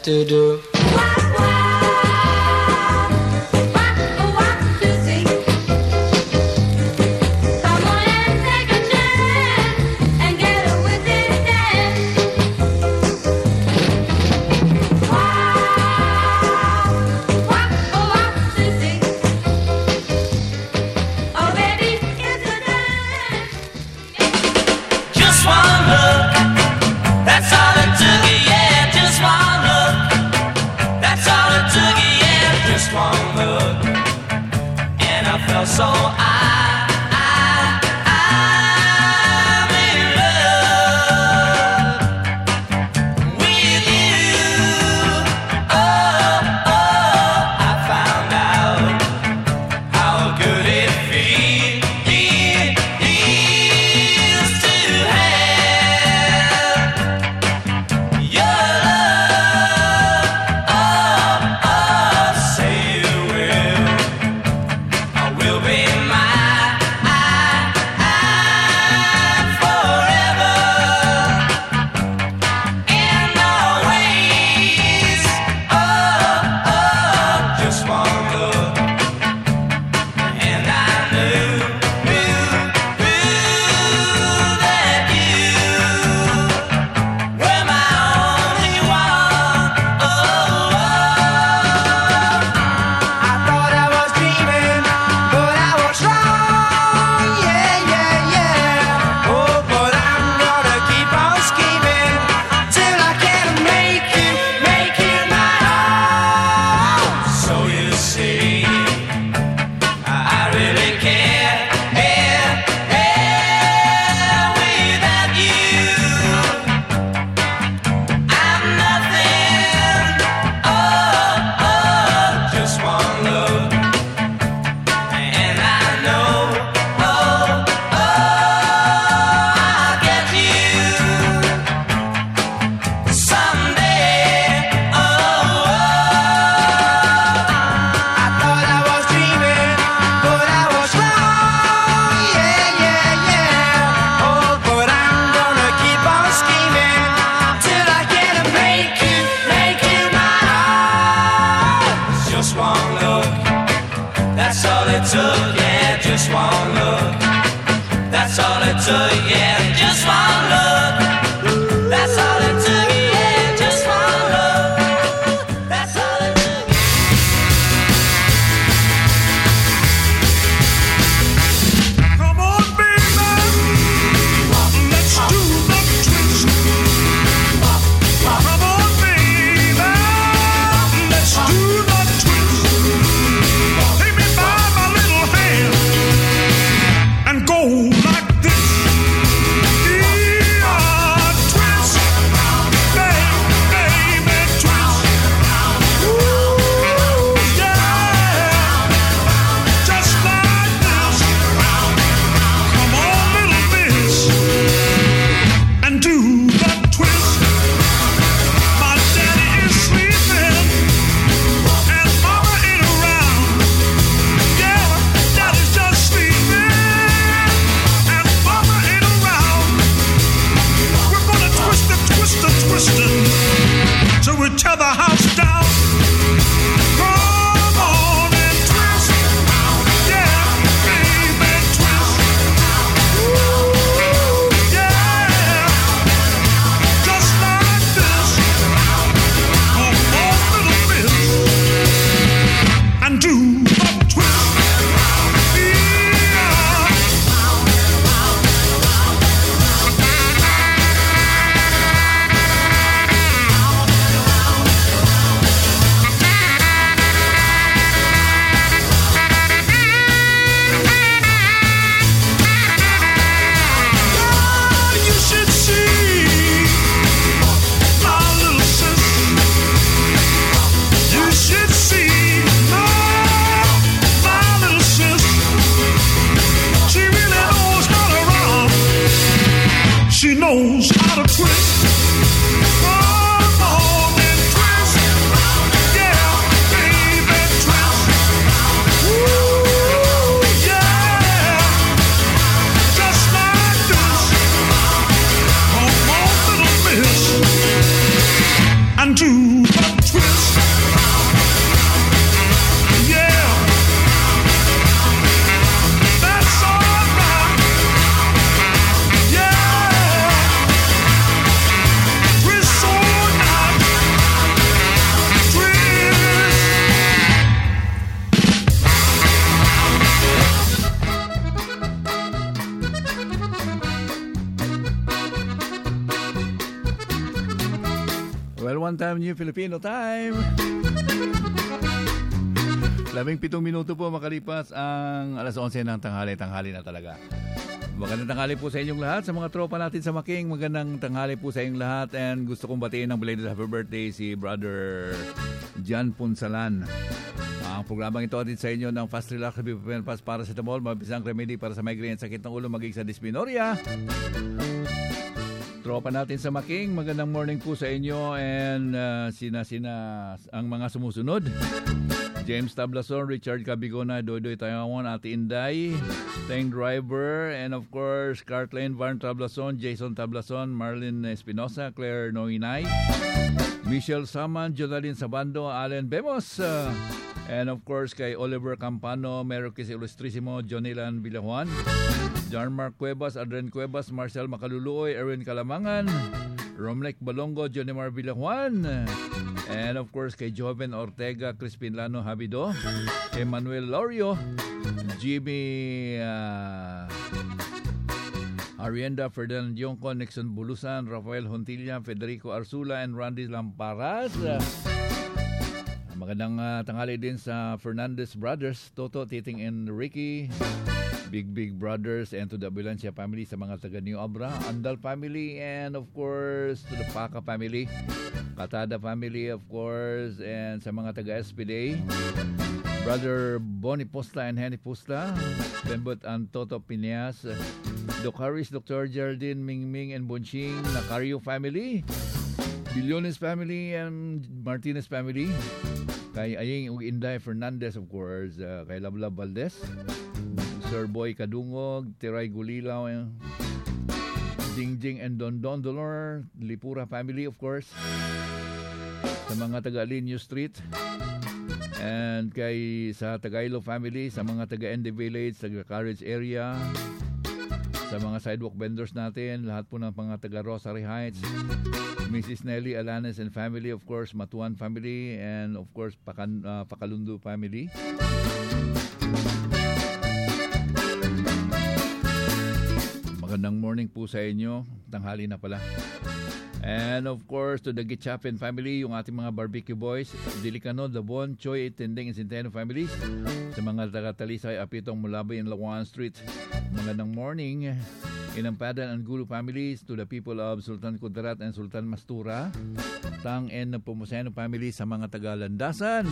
To do. bones. New Filipino time. Labing pitong minuto po makalipas ang alas 11 ng tanghali. Tanghali na talaga. Magandang tanghali po sa inyong lahat. Sa mga tropa natin sa Making, magandang tanghali po sa inyong lahat. And gusto kong batiin ng belated happy birthday si Brother John Punsalan. Ang programang ito atin sa inyo ng Fast Relax Ibuprofen Pass para sa tamol, mabisang remedy para sa migraine sakit ng ulo, maging sa dysmenorrhea. Tropa natin sa Making, magandang morning po sa inyo and uh, sina-sina ang mga sumusunod. James Tablason, Richard Cabigona, Dodoy Taiwan, Ate Inday, Tang Driver, and of course, Cartline Varn Tablason, Jason Tablason, Marlene Espinosa, Claire Noinay, Michelle Saman, Jonalyn Sabando, Allen Bemos, uh, and of course kay Oliver Campano, Merokis Ilustrisimo, Jonilan Villajuan, John Mark Cuevas, Adrian Cuevas, Marcel Makaluluoy, Erwin Kalamangan, Romnek Balongo, Jonimar Villajuan, and of course kay Joven Ortega, Crispin Lano Habido, kay Manuel Lorio, Jimmy uh, Arienda, Ferdinand Yonko, Nixon Bulusan, Rafael Hontilla, Federico Arsula, and Randy Lamparas. Magandang uh, tanghali din sa Fernandez Brothers, Toto, Titing, and Ricky. Big Big Brothers and to the Ambulancia family sa mga taga New Abra, Andal family and of course to the Paca family, Katada family of course and sa mga taga SPDA, Brother Bonnie Posta and Henny Posta, Bembot and Toto Pineas, Doc Harris, Dr. Geraldine Mingming and Bonching, Nacario family, Billones family and Martinez family, kay Aying Inday Fernandez of course, uh, kay Lablab Valdez, Sir Boy Kadungog, Tiray Gulilaw, eh, Jingjing and Don Don Dolor, Lipura family of course, sa mga taga Linyo Street, and kay sa Tagailo family, sa mga taga ND Village, taga Carriage area, sa mga sidewalk vendors natin, lahat po ng mga taga Rosary Heights, Mrs. Nelly Alanes and family, of course, Matuan family, and of course, Pakan, uh, Pakalundo family. Magandang morning po sa inyo. Tanghali na pala. And of course, to the Gitchapin family, yung ating mga barbecue boys, Dilicano, Dabon, Choi, Tending, and Centeno families. Sa mga taga-Talisay, Apitong, Mulabay, and Lawan Street. Magandang morning. Inampadan and Gulu families to the people of Sultan Kudarat and Sultan Mastura. Tang and Pumuseno family sa mga taga-Landasan.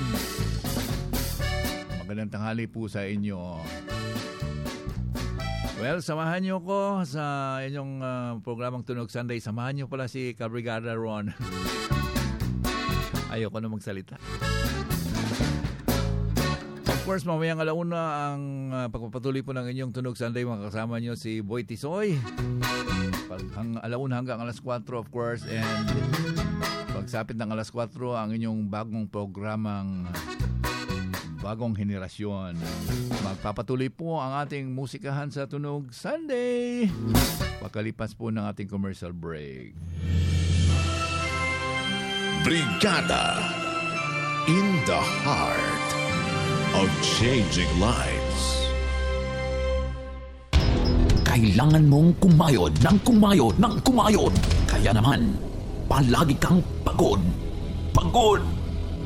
Magandang tanghali po sa inyo. Well, samahan niyo ko sa inyong uh, programang Tunog Sunday. Samahan niyo pala si Cabrigada Ron. Ayoko na magsalita. Of course, mamayang alauna ang uh, pagpapatuloy po ng inyong Tunog Sunday. Makakasama niyo si Boy Tisoy. Pag, hang, alauna hanggang alas 4 of course. And pagsapit ng alas 4 ang inyong bagong programang bagong henerasyon. Magpapatuloy po ang ating musikahan sa Tunog Sunday. Pagkalipas po ng ating commercial break. Brigada in the heart of changing lives. Kailangan mong kumayod ng kumayod ng kumayod. Kaya naman, palagi kang pagod. Pagod!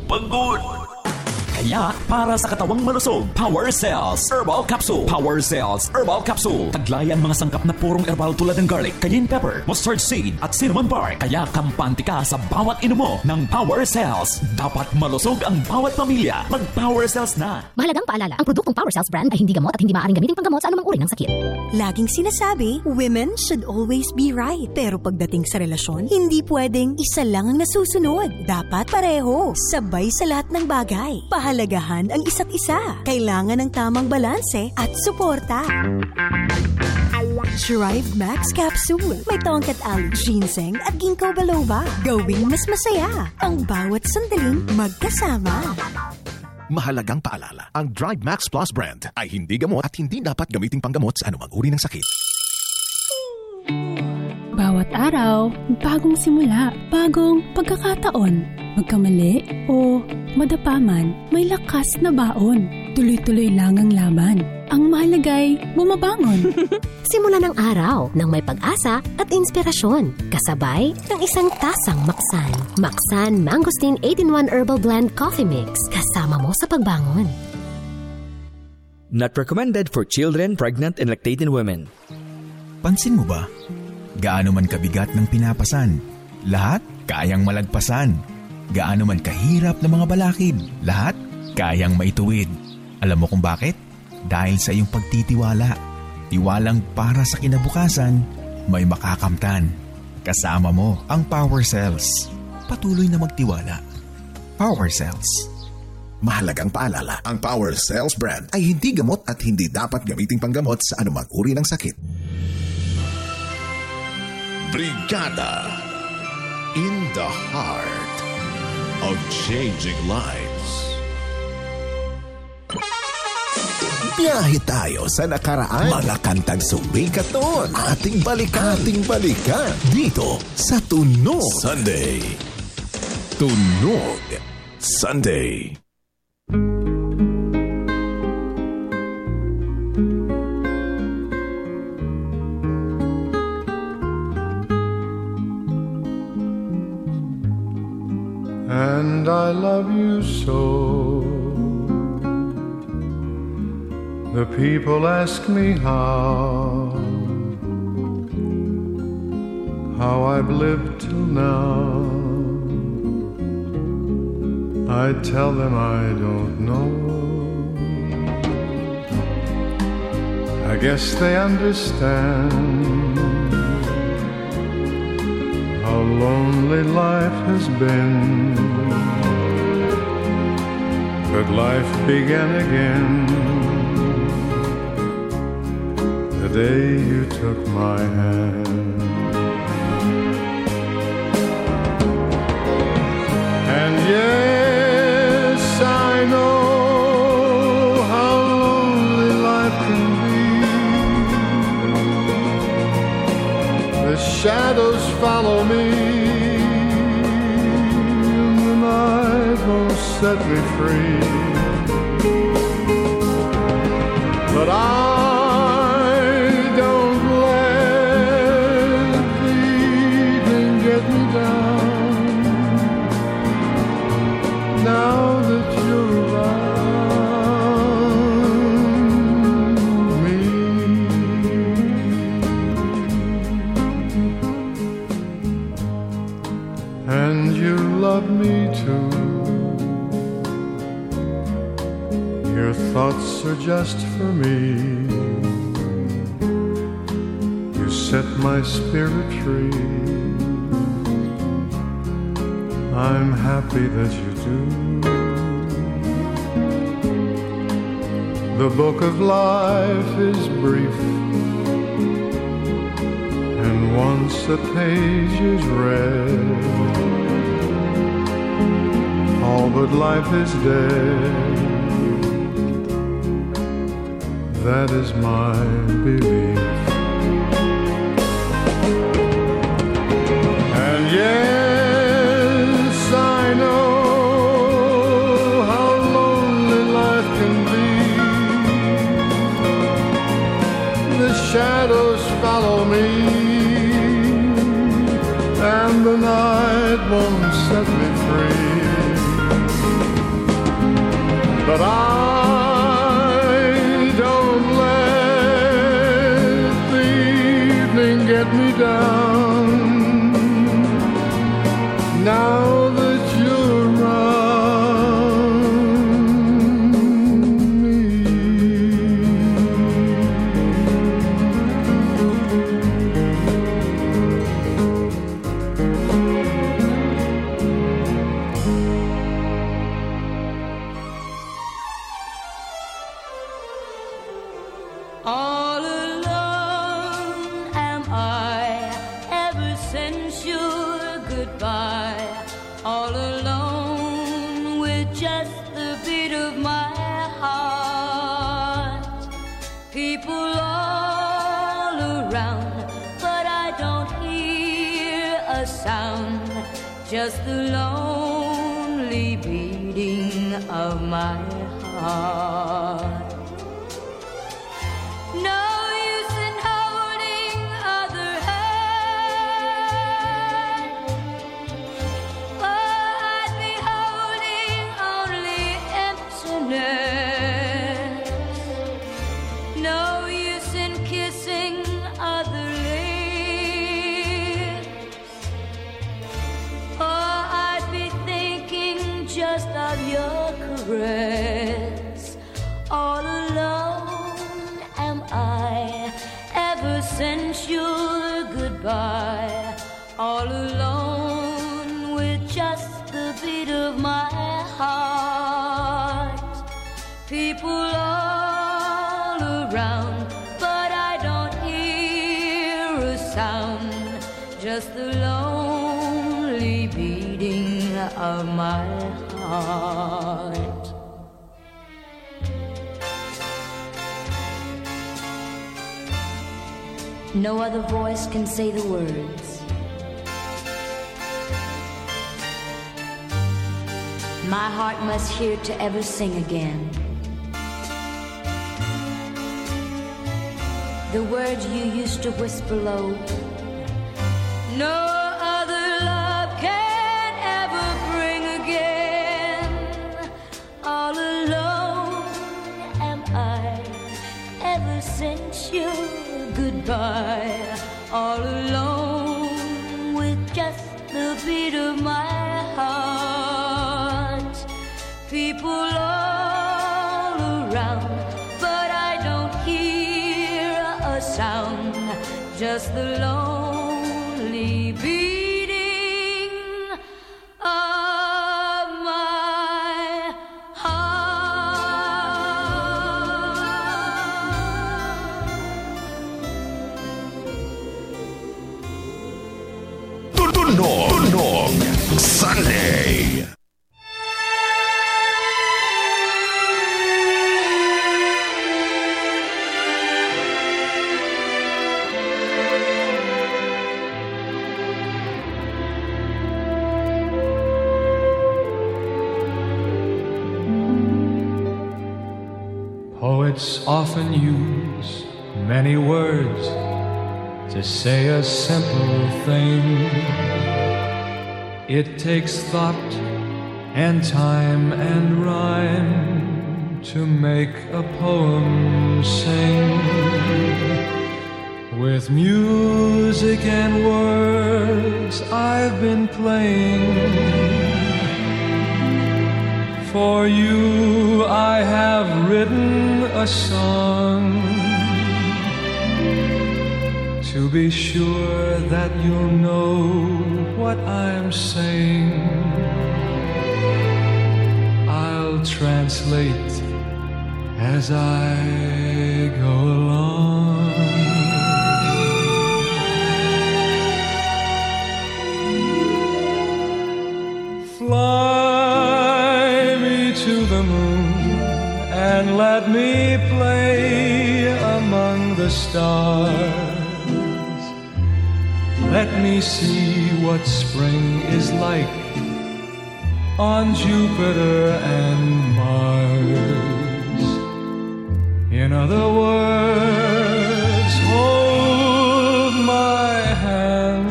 Pagod! Kaya para sa katawang malusog, Power Cells Herbal Capsule. Power Cells Herbal Capsule. Taglay ang mga sangkap na purong herbal tulad ng garlic, cayenne pepper, mustard seed at cinnamon bark. Kaya kampante ka sa bawat inumo ng Power Cells. Dapat malusog ang bawat pamilya. Mag-Power Cells na. Mahalagang paalala, ang produktong Power Cells brand ay hindi gamot at hindi maaaring gamitin panggamot sa anumang uri ng sakit. Laging sinasabi, women should always be right. Pero pagdating sa relasyon, hindi pwedeng isa lang ang nasusunod. Dapat pareho, sabay sa lahat ng bagay. Pahalagahan ang isa't isa. Kailangan ng tamang balanse at suporta. Drive Max Capsule. May tongkat ali, ginseng at ginkgo biloba. Gawing mas masaya ang bawat sandaling magkasama. Mahalagang paalala, ang Drive Max Plus brand ay hindi gamot at hindi dapat gamiting panggamot sa anumang uri ng sakit. Bawat araw, bagong simula, bagong pagkakataon. Magkamali o madapa man, may lakas na baon. Tuloy-tuloy lang ang laban. Ang mahalagay, bumabangon. Simula ng araw ng may pag-asa at inspirasyon. Kasabay ng isang tasang maksan. Maksan Mangosteen 8-in-1 Herbal Blend Coffee Mix. Kasama mo sa pagbangon. Not recommended for children, pregnant, and lactating women. Pansin mo ba? Gaano man kabigat ng pinapasan, lahat kayang malagpasan. Gaano man kahirap ng mga balakid, lahat kayang maituwid. Alam mo kung bakit? Dahil sa iyong pagtitiwala. Tiwalang para sa kinabukasan, may makakamtan. Kasama mo ang Power Cells. Patuloy na magtiwala. Power Cells. Mahalagang paalala, ang Power Cells brand ay hindi gamot at hindi dapat gamiting panggamot sa anumang uri ng sakit. Brigada in the heart of changing lives. Biyahe tayo sa nakaraan. Mga kantang sumikat noon. Ating balikan. Ating balikan. Dito sa Tunog Sunday. Tunog Sunday. And I love you so. The people ask me how, how I've lived till now. I tell them I don't know. I guess they understand how lonely life has been. But life began again the day you took my hand. And yes, I know how lonely life can be. The shadows follow me, set me free. But I are just for me. You set my spirit free. I'm happy that you do. The book of life is brief. And once a page is read, all but life is dead. That is my belief. And yes, I know how lonely life can be. The shadows follow me, and the night won't my heart. No other voice can say the words. My heart must hear to ever sing again. The words you used to whisper low. No goodbye. All alone with just the beat of my heart. People all around, but I don't hear a sound. Just the lonely and time and rhyme to make a poem sing. With music and words I've been playing. For you I have written a song to be sure that you'll know what I'm saying. Translate as I go along. Fly me to the moon and let me play among the stars. Let me see what spring is like on Jupiter and Mars. In other words, hold my hand.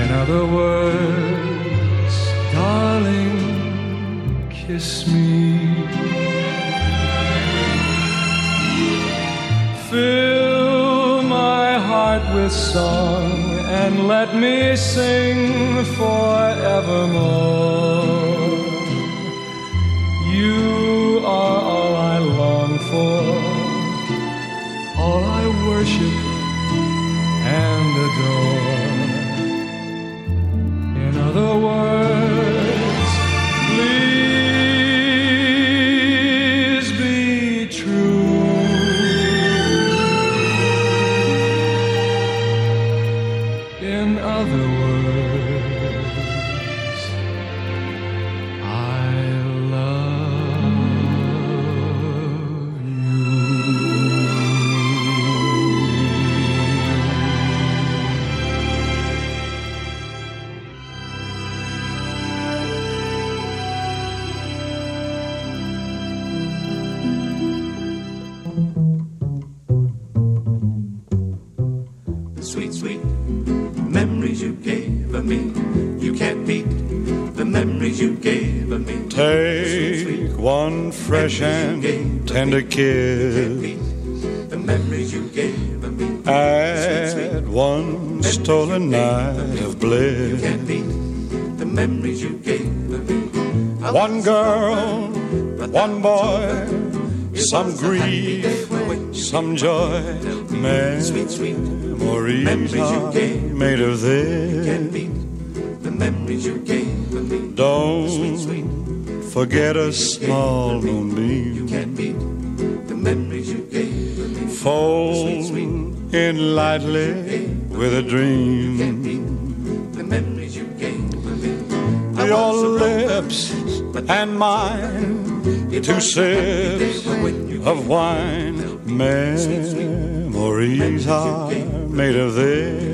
In other words, darling, kiss me. Fill my heart with song and let me sing forevermore. You are all I long for, all I worship and adore. Fresh and tender kiss. The memories you gave me. Add one stolen night of bliss. The memories you gave me. One girl, one boy, some grief, some joy. Memories are made of this. Forget a small moonbeam. The memories you gave me. Fold in lightly with a dream. The memories you gave me. Your lips and mine, two sips of wine. Memories are made of this.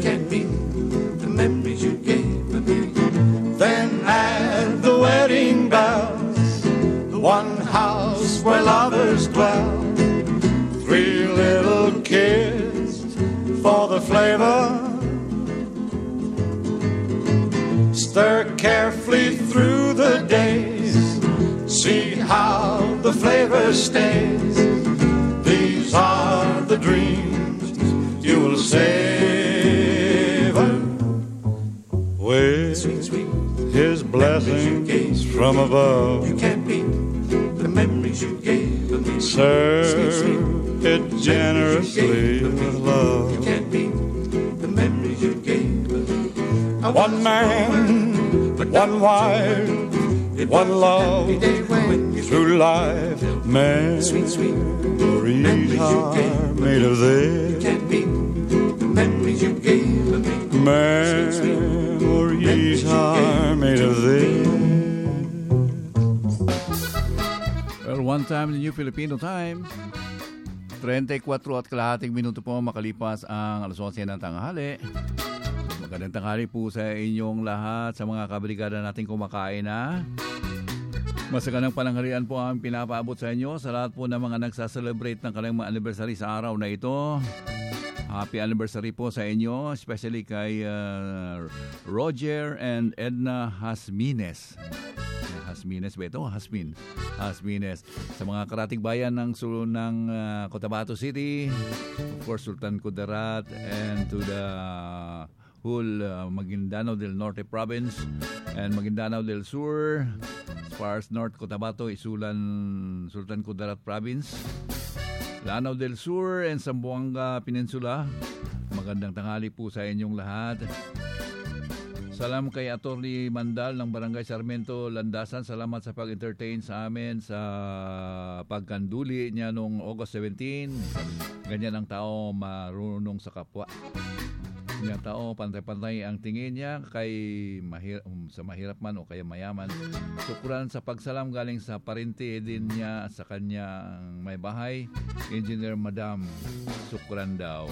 Filipino Time. 34 at kalahating minuto po makalipas ang alas 11 ng tanghali. Magandang tanghali po sa inyong lahat, sa mga kabrigada nating kumakain na. Masaganang pananghalian po ang pinapaabot sa inyo sa lahat po ng mga nagsaselebrate ng kanilang mga anniversary sa araw na ito. Happy anniversary po sa inyo, especially kay uh, Roger and Edna Hasmines. Hasmines ba ito? Hasmin. Hasmines. Sa mga karating bayan ng ng uh, Cotabato City, of course Sultan Kudarat and to the whole uh, Maguindanao del Norte province and Maguindanao del Sur as far as North Cotabato, Isulan, Sultan Kudarat province. Lanao del Sur and Zamboanga Peninsula. Magandang tanghali po sa inyong lahat. Salam kay Attorney Mandal ng Barangay Sarmiento, Landasan. Salamat sa pag-entertain sa amin sa pagkanduli niya noong August 17. Ganyan ang tao marunong sa kapwa. Niya tao, pantay-pantay ang tingin niya kay mahir- um, sa mahirap man o kaya mayaman. Sukuran sa pagsalam galing sa parinti din niya sa kanya may bahay. Engineer Madam, sukuran daw.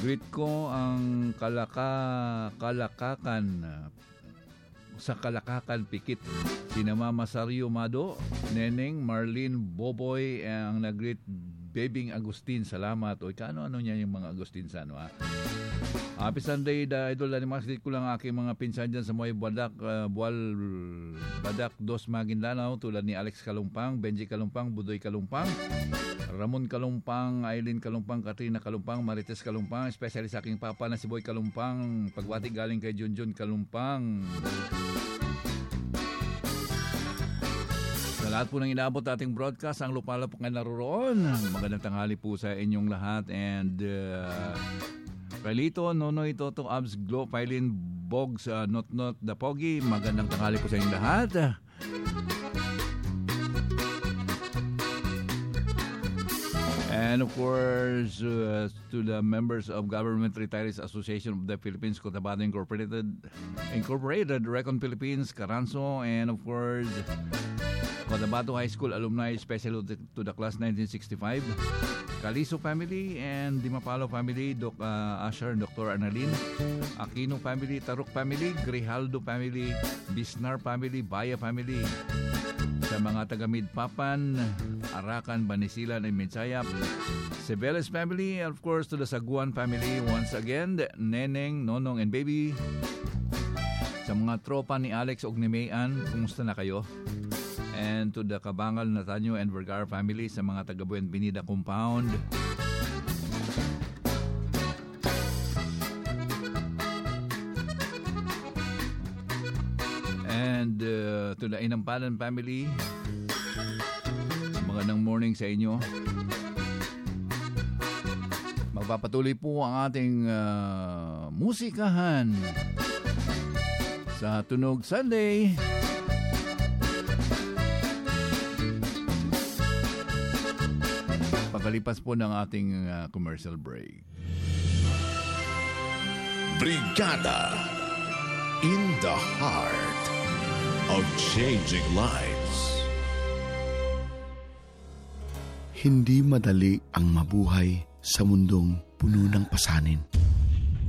Greet ko ang kalaka, kalakakan sa kalakakan pikit. Sina Mama Mado, Neneng, Marlene, Boboy, eh, ang nag-greet Bebing Agustin. Salamat. O kano-ano niya yung mga Agustin sa ano ha. Happy Sunday, da idol ni Max. ko lang aking mga pinsan dyan sa Moy Badak, uh, Bual Badak, Dos Maguindanao, tulad ni Alex Kalumpang, Benji Kalumpang, Budoy Kalumpang, Ramon Kalumpang, Aileen Kalumpang, Katrina Kalumpang, Marites Kalumpang, especially sa aking papa na si Boy Kalumpang, pagwati galing kay Junjun Kalumpang. Sa lahat po ng inaabot ating broadcast, ang lupala po kayo naroon. Magandang tanghali po sa inyong lahat and uh, Palito, Nonoy, Toto, Abs, Glo, Pailin, Bogs, uh, Not Not, The Pogi. Magandang tanghali po sa inyong lahat. And of course, uh, to the members of Government Retirees Association of the Philippines, Cotabato Incorporated, Incorporated, Recon Philippines, Caranzo, and of course, Cotabato High School alumni, special to the, class 1965, Caliso family and Dimapalo family, Doc uh, Asher, Dr. Annalyn, Aquino family, Taruk family, Grijaldo family, Bisnar family, Baya family, sa mga taga Midpapan, Arakan, Banisilan, and Minsayap. Cebeles family, of course to the Saguan family once again, Neneng, Nonong, and Baby. Sa mga tropa ni Alex og ni Mayan, kumusta na kayo? And to the Kabangal, Natanyo, and Vergara family sa mga taga Buen Binida Compound. And uh, to the Inampalan family, magandang morning sa inyo. Magpapatuloy po ang ating uh, musikahan sa Tunog Sunday. Pagkalipas po ng ating uh, commercial break. Brigada in the heart of changing lives. Hindi madali ang mabuhay sa mundong puno ng pasanin.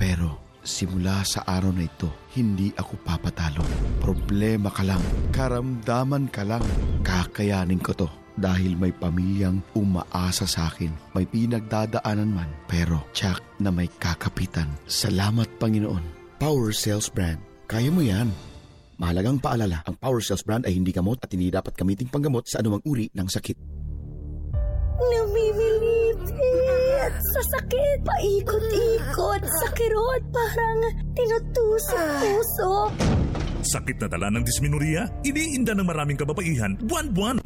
Pero simula sa araw na ito, hindi ako papatalo. Problema ka lang, karamdaman ka lang. Kakayanin ko to dahil may pamilyang umaasa sa akin. May pinagdadaanan man, pero tsak na may kakapitan. Salamat Panginoon. Power Cells Brand. Kaya mo yan. Mahalagang paalala, ang Power Cells Brand ay hindi gamot at hindi dapat gamiting panggamot sa anumang uri ng sakit. Namimilitit sa sakit. Paikot-ikot sa kirot. Parang tinutusok puso. Sakit na dala ng dismenorrhea? Iniinda ng maraming kababaihan buwan-buwan.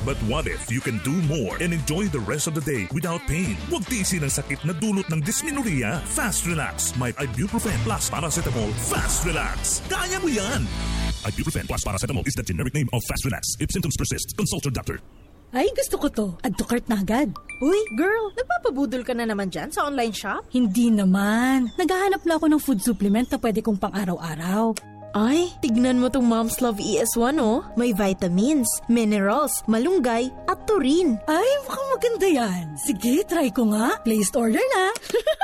But what if you can do more and enjoy the rest of the day without pain? Huwag tiisin ang sakit na dulot ng dysmenorrhea. Fast Relax. May ibuprofen plus paracetamol. Fast Relax. Kaya mo yan! Ibuprofen plus paracetamol is the generic name of Fast Relax. If symptoms persist, consult your doctor. Ay, gusto ko to. Add to cart na agad. Uy, girl, nagpapabudol ka na naman dyan sa online shop? Hindi naman. Naghahanap lang ako ng food supplement na pwede kong pang araw-araw. Ay, tignan mo tong Mom's Love ES1 oh. May vitamins, minerals, malunggay, at taurine. Ay, mukhang maganda yan. Sige, try ko nga. Placed order na.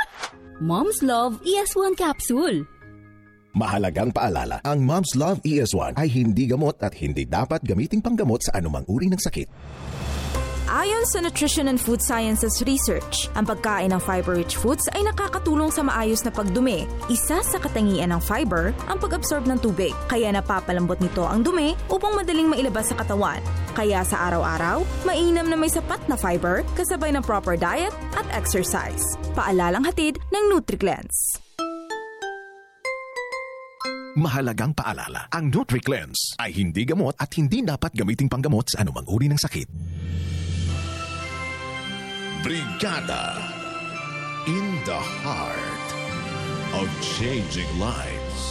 Mom's Love ES1 Capsule. Mahalagang paalala, ang Mom's Love ES1 ay hindi gamot at hindi dapat gamiting panggamot sa anumang uri ng sakit. Ayon sa Nutrition and Food Sciences Research, ang pagkain ng fiber-rich foods ay nakakatulong sa maayos na pagdumi. Isa sa katangian ng fiber ang pag-absorb ng tubig, kaya napapalambot nito ang dumi upang madaling mailabas sa katawan. Kaya sa araw-araw, mainam na may sapat na fiber kasabay ng proper diet at exercise. Paalalang hatid ng NutriCleanse. Mahalagang paalala, ang NutriCleanse ay hindi gamot at hindi dapat gamiting panggamot sa anumang uri ng sakit. Brigada in the heart of changing lives.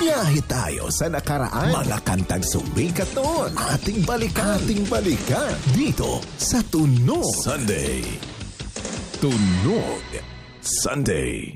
Biyahe tayo sa nakaraan. Mga kantang sumikat noon. Ating balikan. Ating balikan. Dito sa Tunog Sunday. Tunog Sunday.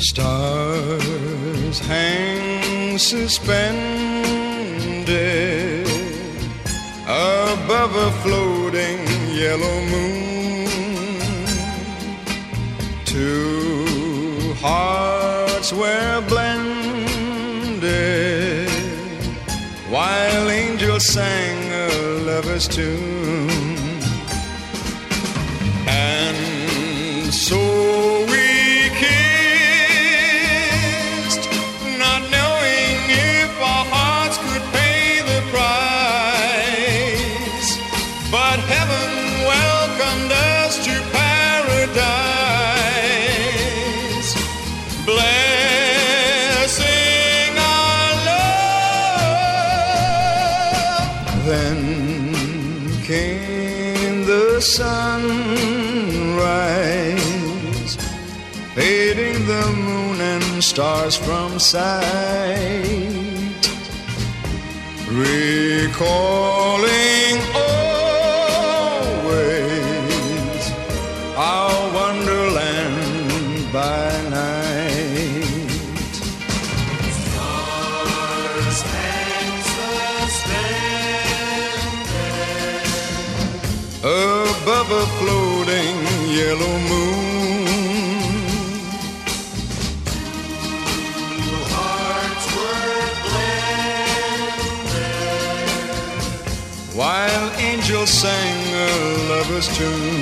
Stars hang suspended above a floating yellow moon. Two hearts were blended while angels sang a lover's tune. stars from sight, recalling always our wonderland by night. Stars and suspended above a floating yellow moon Sang a lover's tune.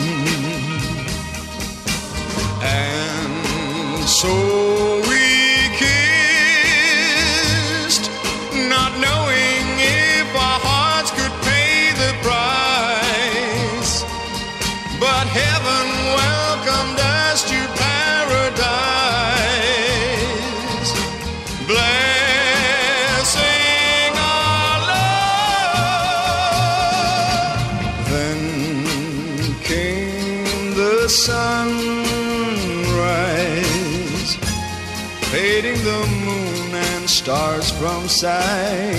side.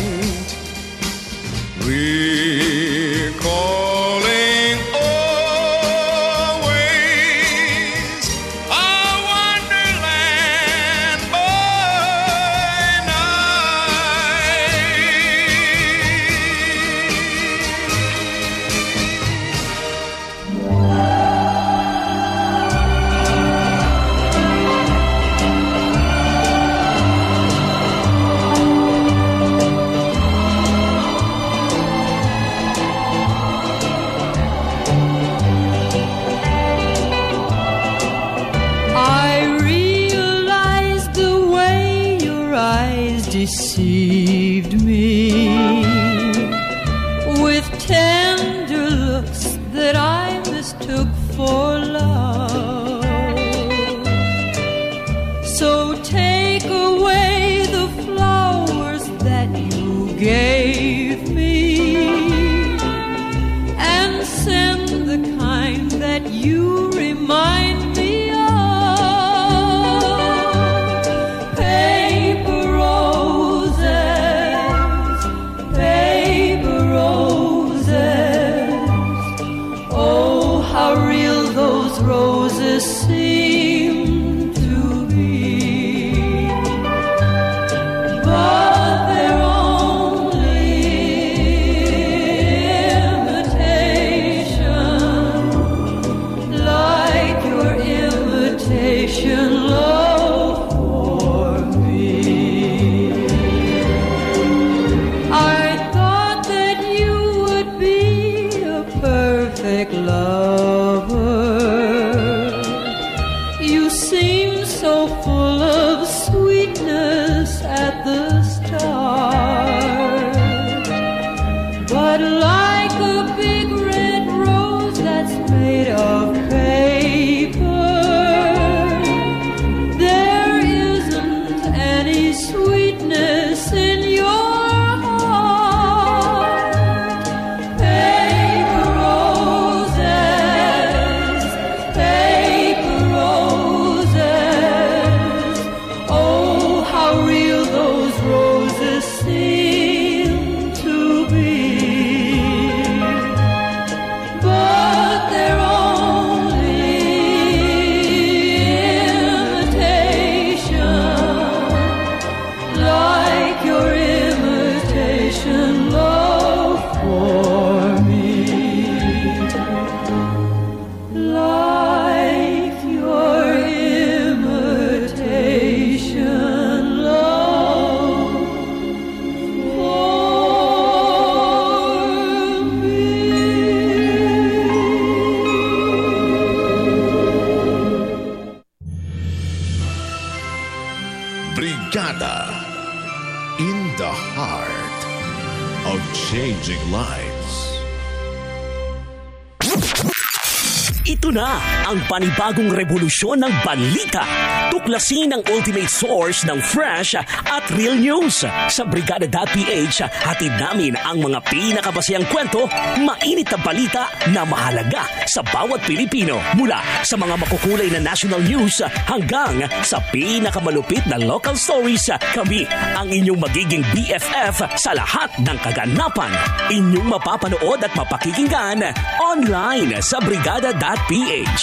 Panibagong revolusyon ng balita. Tuklasin ang ultimate source ng fresh at real news. Sa Brigada.ph, hatid namin ang mga pinakabasayang kwento, mainit na balita na mahalaga sa bawat Pilipino. Mula sa mga makukulay na national news hanggang sa pinakamalupit na local stories, kami ang inyong magiging BFF sa lahat ng kaganapan. Inyong mapapanood at mapakikinggan online sa Brigada.ph.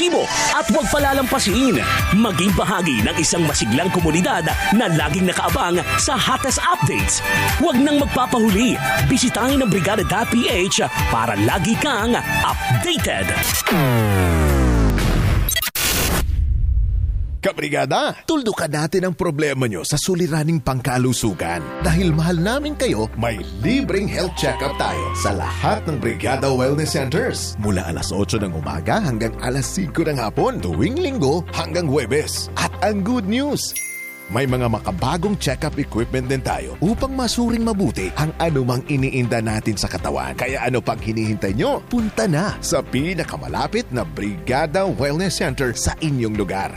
Eksklusibo at huwag palalampasin. Maging bahagi ng isang masiglang komunidad na laging nakaabang sa hottest updates. Huwag nang magpapahuli. Bisitahin ang Brigada.ph para lagi kang updated. Kabrigada, tuldukan natin ang problema nyo sa suliraning pangkalusugan. Dahil mahal namin kayo, may libreng health check-up tayo sa lahat ng Brigada Wellness Centers. Mula alas 8 ng umaga hanggang alas 5 ng hapon, tuwing linggo hanggang Huwebes. At ang good news, may mga makabagong check-up equipment din tayo upang masuring mabuti ang anumang iniinda natin sa katawan. Kaya ano pang hinihintay nyo? Punta na sa pinakamalapit na Brigada Wellness Center sa inyong lugar.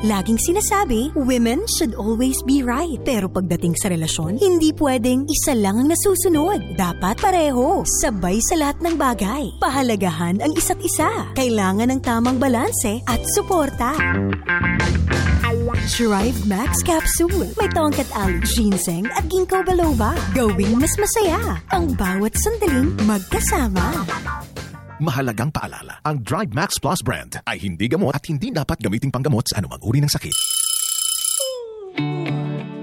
Laging sinasabi, women should always be right. Pero pagdating sa relasyon, hindi pwedeng isa lang ang nasusunod. Dapat pareho, sabay sa lahat ng bagay. Pahalagahan ang isa't isa. Kailangan ng tamang balanse at suporta. Shrive Max Capsule. May tongkat ali, ginseng at ginkgo biloba. Gawing mas masaya ang bawat sandaling magkasama. Mahalagang paalala, ang Drive Max Plus brand ay hindi gamot at hindi dapat gamiting panggamot sa anumang uri ng sakit.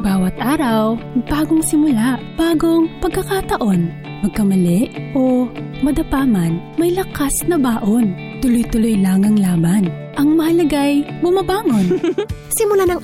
Bawat araw, bagong simula, bagong pagkakataon. Magkamali o madapa man, may lakas na baon. Tuloy-tuloy lang ang laban. Ang mahalagay, bumabangon. Simula ng